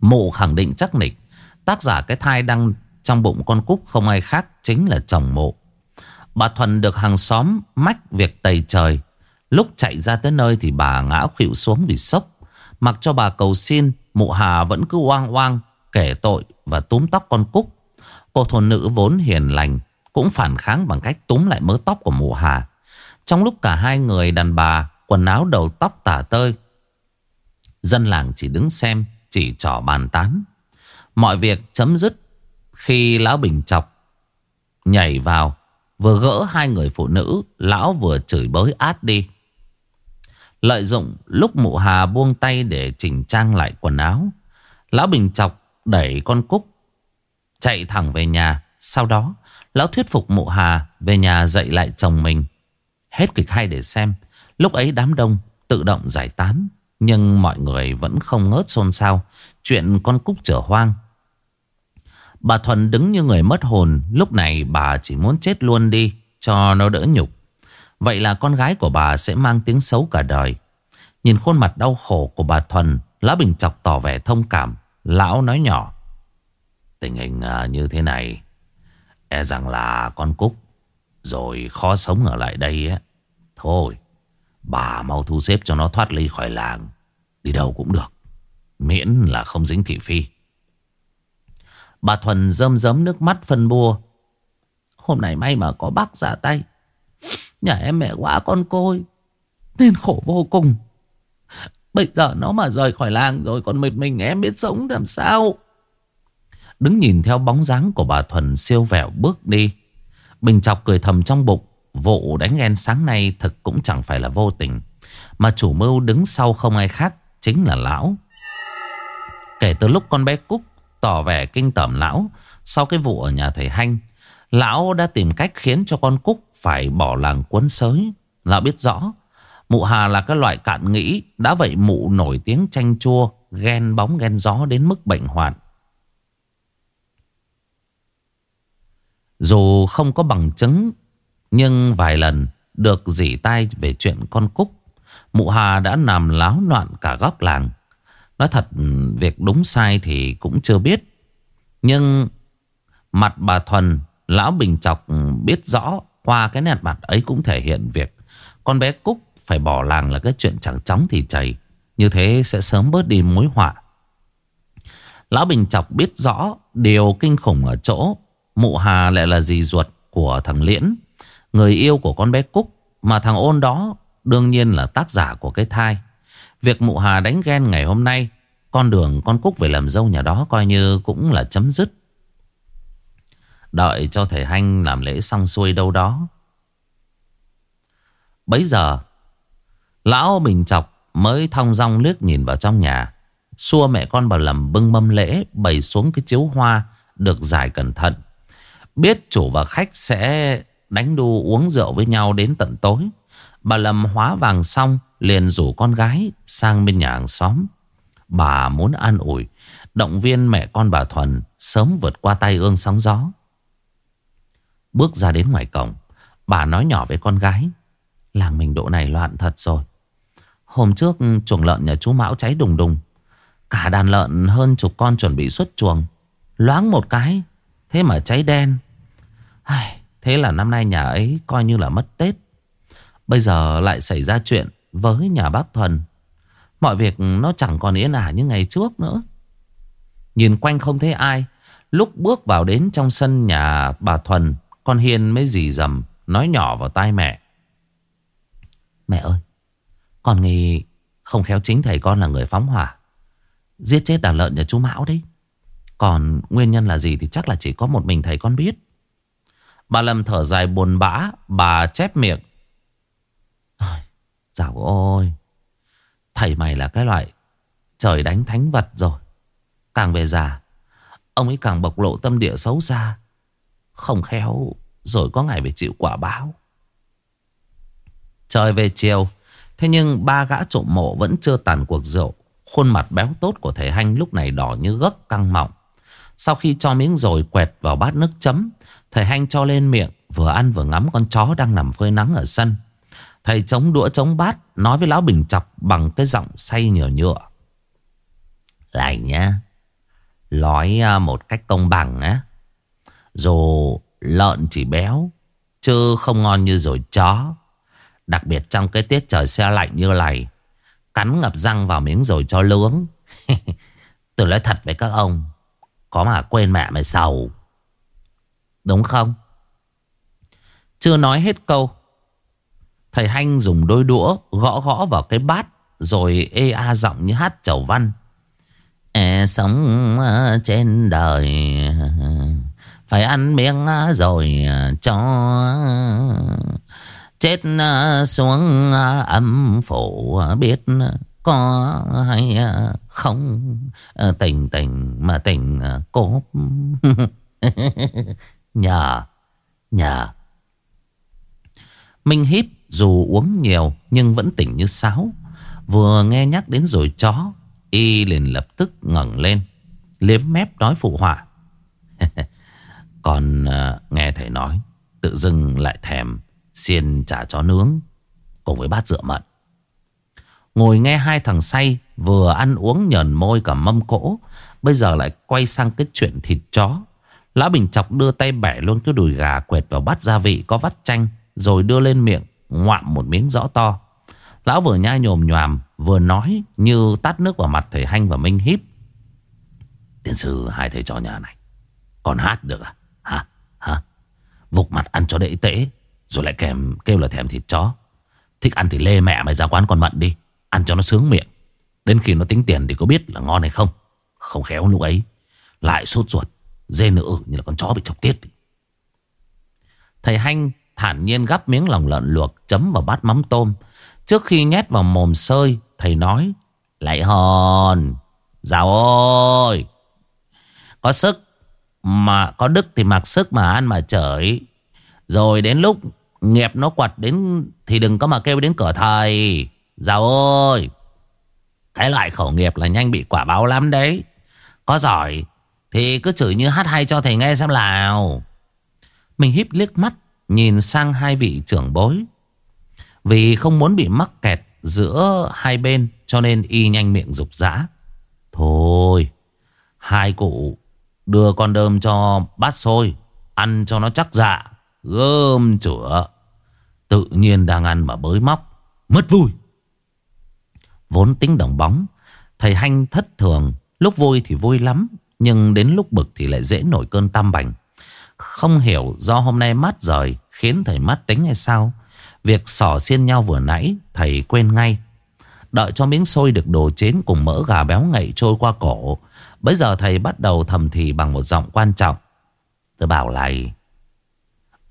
Mụ khẳng định chắc nịch, Tác giả cái thai đang trong bụng con Cúc không ai khác Chính là chồng mụ Bà Thuần được hàng xóm mách việc tầy trời. Lúc chạy ra tới nơi thì bà ngã khuỵu xuống vì sốc. Mặc cho bà cầu xin, Mụ Hà vẫn cứ oang oang, Kể tội và túm tóc con Cúc. Cô thôn nữ vốn hiền lành, Cũng phản kháng bằng cách túm lại mớ tóc của mụ Hà. Trong lúc cả hai người đàn bà Quần áo đầu tóc tả tơi. Dân làng chỉ đứng xem, Chỉ trỏ bàn tán. Mọi việc chấm dứt Khi Lão Bình chọc Nhảy vào, Vừa gỡ hai người phụ nữ, Lão vừa chửi bới át đi. Lợi dụng lúc mụ Hà buông tay để chỉnh trang lại quần áo, Lão Bình chọc đẩy con Cúc Chạy thẳng về nhà. Sau đó, Lão thuyết phục mụ Hà về nhà dạy lại chồng mình. Hết kịch hay để xem. Lúc ấy đám đông tự động giải tán, Nhưng mọi người vẫn không ngớt xôn xao. Chuyện con Cúc trở hoang. Bà Thuần đứng như người mất hồn. Lúc này bà chỉ muốn chết luôn đi, Cho nó đỡ nhục. Vậy là con gái của bà sẽ mang tiếng xấu cả đời. Nhìn khuôn mặt đau khổ của bà Thuần Lão Bình chọc tỏ vẻ thông cảm. Lão nói nhỏ, Tình hình à, như thế này. E rằng là con Cúc Rồi khó sống ở lại đây á. Thôi Bà mau thu xếp cho nó thoát ly khỏi làng. Đi đâu cũng được. Miễn là không dính thị phi. Bà Thuần rơm rớm nước mắt phân bua. Hôm nay may mà có bác ra tay. Nhà em mẹ quá con côi. Nên khổ vô cùng. Bây giờ nó mà rời khỏi làng rồi Còn mệt mình em biết sống làm sao? Đứng nhìn theo bóng dáng của bà Thuần siêu vẹo bước đi. Bình chọc cười thầm trong bụng. Vụ đánh ghen sáng nay thực cũng chẳng phải là vô tình Mà chủ mưu đứng sau không ai khác Chính là lão Kể từ lúc con bé Cúc tỏ vẻ kinh tởm lão Sau cái vụ ở nhà thầy Hanh Lão đã tìm cách khiến cho con Cúc phải bỏ làng cuốn sới. Lão biết rõ, mụ Hà là cái loại cạn nghĩ, đã vậy mụ nổi tiếng chanh chua, ghen bóng ghen gió đến mức bệnh hoạn. Dù không có bằng chứng, nhưng vài lần được dỉ tai về chuyện con Cúc, mụ Hà đã làm láo loạn cả góc làng. Nói thật, việc đúng sai thì cũng chưa biết. Nhưng mặt bà Thuần, lão Bình Chọc biết rõ qua cái nét mặt ấy cũng thể hiện việc con bé Cúc phải bỏ làng là cái chuyện chẳng chóng thì chảy. Như thế sẽ sớm bớt đi mối họa. Lão Bình Chọc biết rõ điều kinh khủng ở chỗ Mụ Hà lại là dì ruột của thằng Liễn. Người yêu của con bé Cúc. Mà thằng ôn đó đương nhiên là tác giả của cái thai. Việc mụ Hà đánh ghen ngày hôm nay. Con đường con Cúc về làm dâu nhà đó coi như cũng là chấm dứt. Đợi cho thầy Hanh làm lễ xong xuôi đâu đó Bấy giờ, Lão Bình Chọc mới thong dong liếc nhìn vào trong nhà Xua mẹ con bà lầm bưng mâm lễ, Bày xuống cái chiếu hoa Được giải cẩn thận Biết chủ và khách sẽ đánh đu uống rượu với nhau đến tận tối. Bà Lâm hóa vàng xong Liền rủ con gái sang bên nhà hàng xóm. Bà muốn an ủi Động viên mẹ con bà Thuần Sớm vượt qua tay ương sóng gió. Bước ra đến ngoài cổng Bà nói nhỏ với con gái Làng mình độ này loạn thật rồi. Hôm trước chuồng lợn nhà chú Mão cháy đùng đùng. Cả đàn lợn hơn chục con chuẩn bị xuất chuồng. Loáng một cái Thế mà cháy đen. Ai, Thế là năm nay nhà ấy coi như là mất Tết. Bây giờ lại xảy ra chuyện với nhà bác Thuần. Mọi việc nó chẳng còn yên ả như ngày trước nữa. Nhìn quanh không thấy ai, Lúc bước vào đến trong sân nhà bà Thuần, con Hiên mới dì dầm Nói nhỏ vào tai mẹ. Mẹ ơi, con nghi không khéo chính thầy con là người phóng hỏa. Giết chết đàn lợn nhà chú Mão đấy. Còn nguyên nhân là gì thì chắc là chỉ có một mình thầy con biết. Bà Lâm thở dài buồn bã, Bà chép miệng. Dạo ôi Thầy mày là cái loại Trời đánh thánh vật rồi. Càng về già, Ông ấy càng bộc lộ tâm địa xấu xa. Không khéo, Rồi có ngày phải chịu quả báo. Trời về chiều, Thế nhưng ba gã trộm mộ vẫn chưa tàn cuộc rượu. Khuôn mặt béo tốt của thầy Hanh lúc này đỏ như gấc căng mọng. Sau khi cho miếng rồi quẹt vào bát nước chấm Thầy Hanh cho lên miệng, Vừa ăn vừa ngắm con chó đang nằm phơi nắng ở sân. Thầy chống đũa chống bát, Nói với lão bình chọc bằng cái giọng say nhờ nhựa. Lại nhá Nói à, một cách công bằng á. Dù lợn chỉ béo, Chứ không ngon như rồi chó. Đặc biệt trong cái tiết trời xe lạnh như này, Cắn ngập răng vào miếng rồi cho lướng. Tôi nói thật với các ông, Có mà quên mẹ mày sầu. Đúng không? Chưa nói hết câu Thầy Hanh dùng đôi đũa Gõ gõ vào cái bát Rồi ê a giọng như hát chầu văn. E, Sống trên đời Phải ăn miếng rồi cho Chết xuống âm phủ biết có hay không. Ờ, tình tình mà tình cốp. Nhờ Nhờ. Minh hít dù uống nhiều Nhưng vẫn tỉnh như sáo. Vừa nghe nhắc đến rồi chó Y liền lập tức ngẩng lên Liếm mép nói phụ họa. Còn uh, ờ, nghe thầy nói Tự dưng lại thèm Xiên chả chó nướng Cùng với bát rượu mận. Ngồi nghe hai thằng say Vừa ăn uống nhờn môi cả mâm cỗ Bây giờ lại quay sang cái chuyện thịt chó. Lão Bình Chọc đưa tay bẻ luôn cái đùi gà Quẹt vào bát gia vị có vắt chanh, Rồi đưa lên miệng, Ngoạm một miếng rõ to. Lão vừa nhai nhồm nhòm Vừa nói như tát nước vào mặt thầy Hanh và Minh Híp. Tiên sư, hai thầy trò nhà này, Còn hát được à? Hả? Hả? Vục mặt ăn cho đệ tễ Rồi lại kèm, kêu là thèm thịt chó. Thích ăn thì lê mẹ mày ra quán con mận đi, Ăn cho nó sướng miệng. Đến khi nó tính tiền thì có biết là ngon hay không. Không khéo lúc ấy, Lại sốt ruột. Dê nữ như là con chó bị chọc tiết. Thầy Hanh thản nhiên gắp miếng lòng lợn luộc, Chấm vào bát mắm tôm. Trước khi nhét vào mồm sơi, Thầy nói, Lại hòn Dạo ơi Có sức mà, Có đức thì mặc sức mà ăn mà chởi Rồi đến lúc nghiệp nó quật đến Thì đừng có mà kêu đến cửa thầy Dạo ơi Cái loại khẩu nghiệp là nhanh bị quả báo lắm đấy. Có giỏi thì cứ chửi như hát hay cho thầy nghe xem nào. Mình híp liếc mắt, Nhìn sang hai vị trưởng bối. Vì không muốn bị mắc kẹt Giữa hai bên, Cho nên y nhanh miệng rục rã Thôi, Hai cụ Đưa con đơm cho bát xôi, Ăn cho nó chắc dạ Gơm chữa. Tự nhiên đang ăn mà bới móc Mất vui. Vốn tính đồng bóng, Thầy Hanh thất thường, Lúc vui thì vui lắm. Nhưng đến lúc bực thì lại dễ nổi cơn tam bành. Không hiểu do hôm nay mát rời, Khiến thầy mát tính hay sao? Việc sỏ xiên nhau vừa nãy, Thầy quên ngay. Đợi cho miếng xôi được đồ chén cùng mỡ gà béo ngậy trôi qua cổ Bây giờ thầy bắt đầu thầm thì bằng một giọng quan trọng. Tôi bảo lại,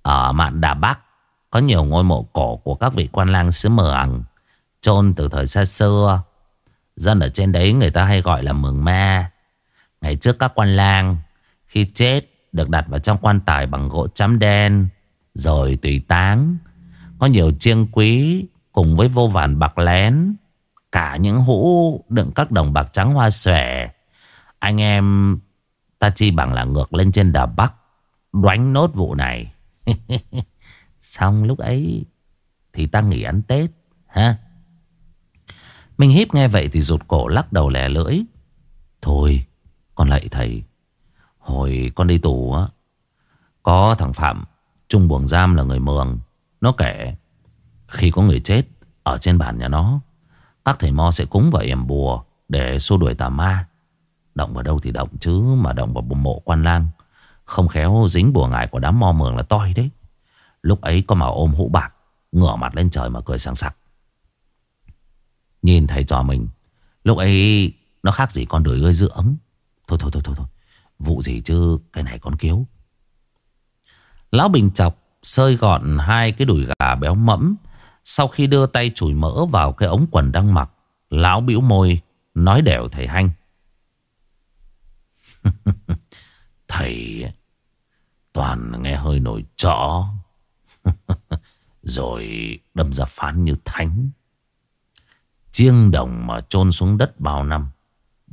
Ở mạn Đà Bắc, Có nhiều ngôi mộ cổ của các vị quan lang xứ mờ ẳng chôn từ thời xa xưa. Dân ở trên đấy người ta hay gọi là mường ma. Ngày trước các quan lang Khi chết được đặt vào trong quan tài bằng gỗ chấm đen Rồi tùy táng. Có nhiều chiêng quý Cùng với vô vàn bạc lén Cả những hũ đựng các đồng bạc trắng hoa xòe. Anh em Ta chi bằng là ngược lên trên đà Bắc Đoánh nốt vụ này. Xong lúc ấy Thì ta nghỉ ăn Tết ha? Mình Hiếp nghe vậy thì rụt cổ lắc đầu lẻ lưỡi. Thôi, con lạy thầy. Hồi con đi tù á, có thằng Phạm, trung buồng giam là người mường. Nó kể, khi có người chết ở trên bàn nhà nó, các thầy mo sẽ cúng và yểm bùa để xua đuổi tà ma. Động vào đâu thì động chứ mà động vào bùa mộ quan lang. Không khéo dính bùa ngải của đám mo mường là toi đấy. Lúc ấy có mà ôm hũ bạc, ngửa mặt lên trời mà cười sang sặc. Nhìn thầy trò mình Lúc ấy nó khác gì con đuổi ơi dưỡng Thôi thôi thôi thôi thôi. Vụ gì chứ? Cái này con kiếu. Lão Bình chọc Sơi gọn hai cái đùi gà béo mẫm. Sau khi đưa tay chùi mỡ vào cái ống quần đang mặc, Lão bĩu môi, Nói đều thầy Hanh. Thầy, Toàn nghe hơi nổi trọ. Rồi đâm ra phán như thánh. Chiêng đồng mà chôn xuống đất bao năm.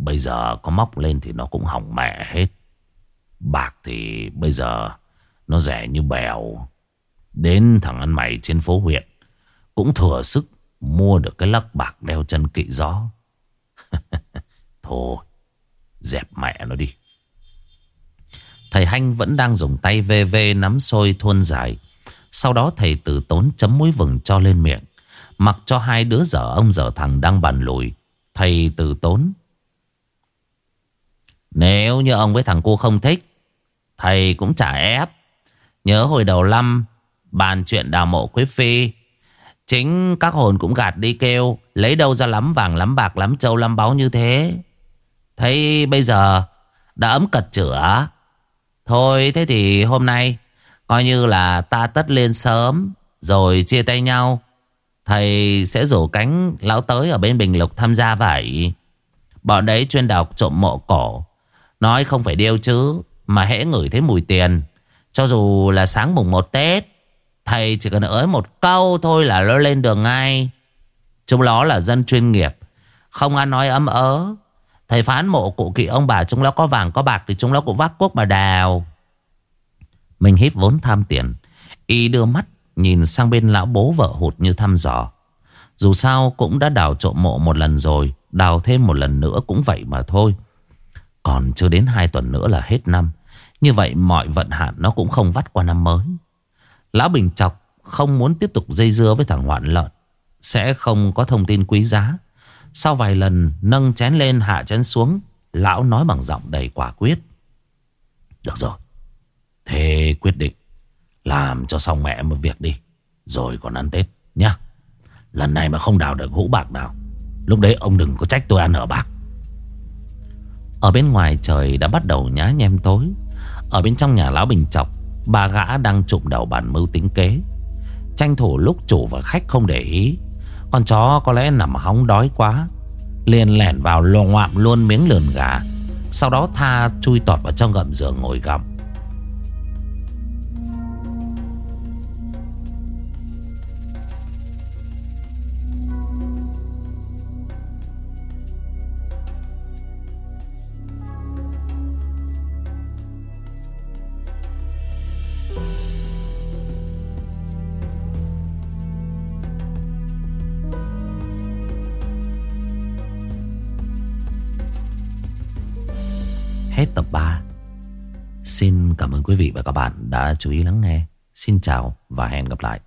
Bây giờ có móc lên thì nó cũng hỏng mẹ hết. Bạc thì bây giờ Nó rẻ như bèo. Đến thằng ăn mày trên phố huyện, Cũng thừa sức Mua được cái lắc bạc đeo chân kỵ gió. Thôi, Dẹp mẹ nó đi. Thầy Hanh vẫn đang dùng tay vê vê nắm sôi thuôn dài. Sau đó thầy từ tốn chấm muối vừng cho lên miệng. Mặc cho hai đứa dở ông dở thằng đang bàn lùi, Thầy từ tốn nếu như ông với thằng cô không thích, Thầy cũng chả ép. Nhớ hồi đầu năm, Bàn chuyện đào mộ quý phi. Chính các hồn cũng gạt đi kêu, Lấy đâu ra lắm vàng, lắm bạc, lắm châu lắm báu như thế. Thấy bây giờ, Đã ấm cật chữa Thôi, thế thì hôm nay, Coi như là ta tất lên sớm, Rồi chia tay nhau. Thầy sẽ rủ cánh lão tới ở bên Bình Lục tham gia vậy. Bọn đấy chuyên đọc trộm mộ cổ. Nói không phải điêu chứ. Mà hễ ngửi thấy mùi tiền. Cho dù là sáng mùng một Tết. Thầy chỉ cần ới một câu thôi là nó lên đường ngay. Chúng nó là dân chuyên nghiệp. Không ăn nói ấm ớ. Thầy phán mộ cụ kỵ ông bà chúng nó có vàng, có bạc thì chúng nó cũng vác quốc mà đào. Mình hít vốn tham tiền. Y đưa mắt Nhìn sang bên lão bố vợ hụt như thăm dò Dù sao cũng đã đào trộm mộ một lần rồi, Đào thêm một lần nữa cũng vậy mà thôi còn chưa đến hai tuần nữa là hết năm. Như vậy mọi vận hạn nó cũng không vắt qua năm mới. Lão Bình Chọc không muốn tiếp tục dây dưa với thằng hoạn lợn. Sẽ không có thông tin quý giá. Sau vài lần nâng chén lên hạ chén xuống, Lão nói bằng giọng đầy quả quyết. Được rồi. Thế quyết định. Làm cho xong mẹ một việc đi. Rồi còn ăn Tết, nhá. Lần này mà không đào được hũ bạc nào, Lúc đấy ông đừng có trách tôi ăn ở bạc. Ở bên ngoài trời đã bắt đầu nhá nhem tối. Ở bên trong nhà lão Bình Chọc, Ba gã đang trụm đầu bàn mưu tính kế. Tranh thủ lúc chủ và khách không để ý. Con chó có lẽ nằm hóng đói quá, Liền lẻn vào lồ ngoạm luôn miếng lườn gà, Sau đó tha chui tọt vào trong gầm giường ngồi gặm. Hết tập 3 Xin cảm ơn quý vị và các bạn đã chú ý lắng nghe. Xin chào và hẹn gặp lại.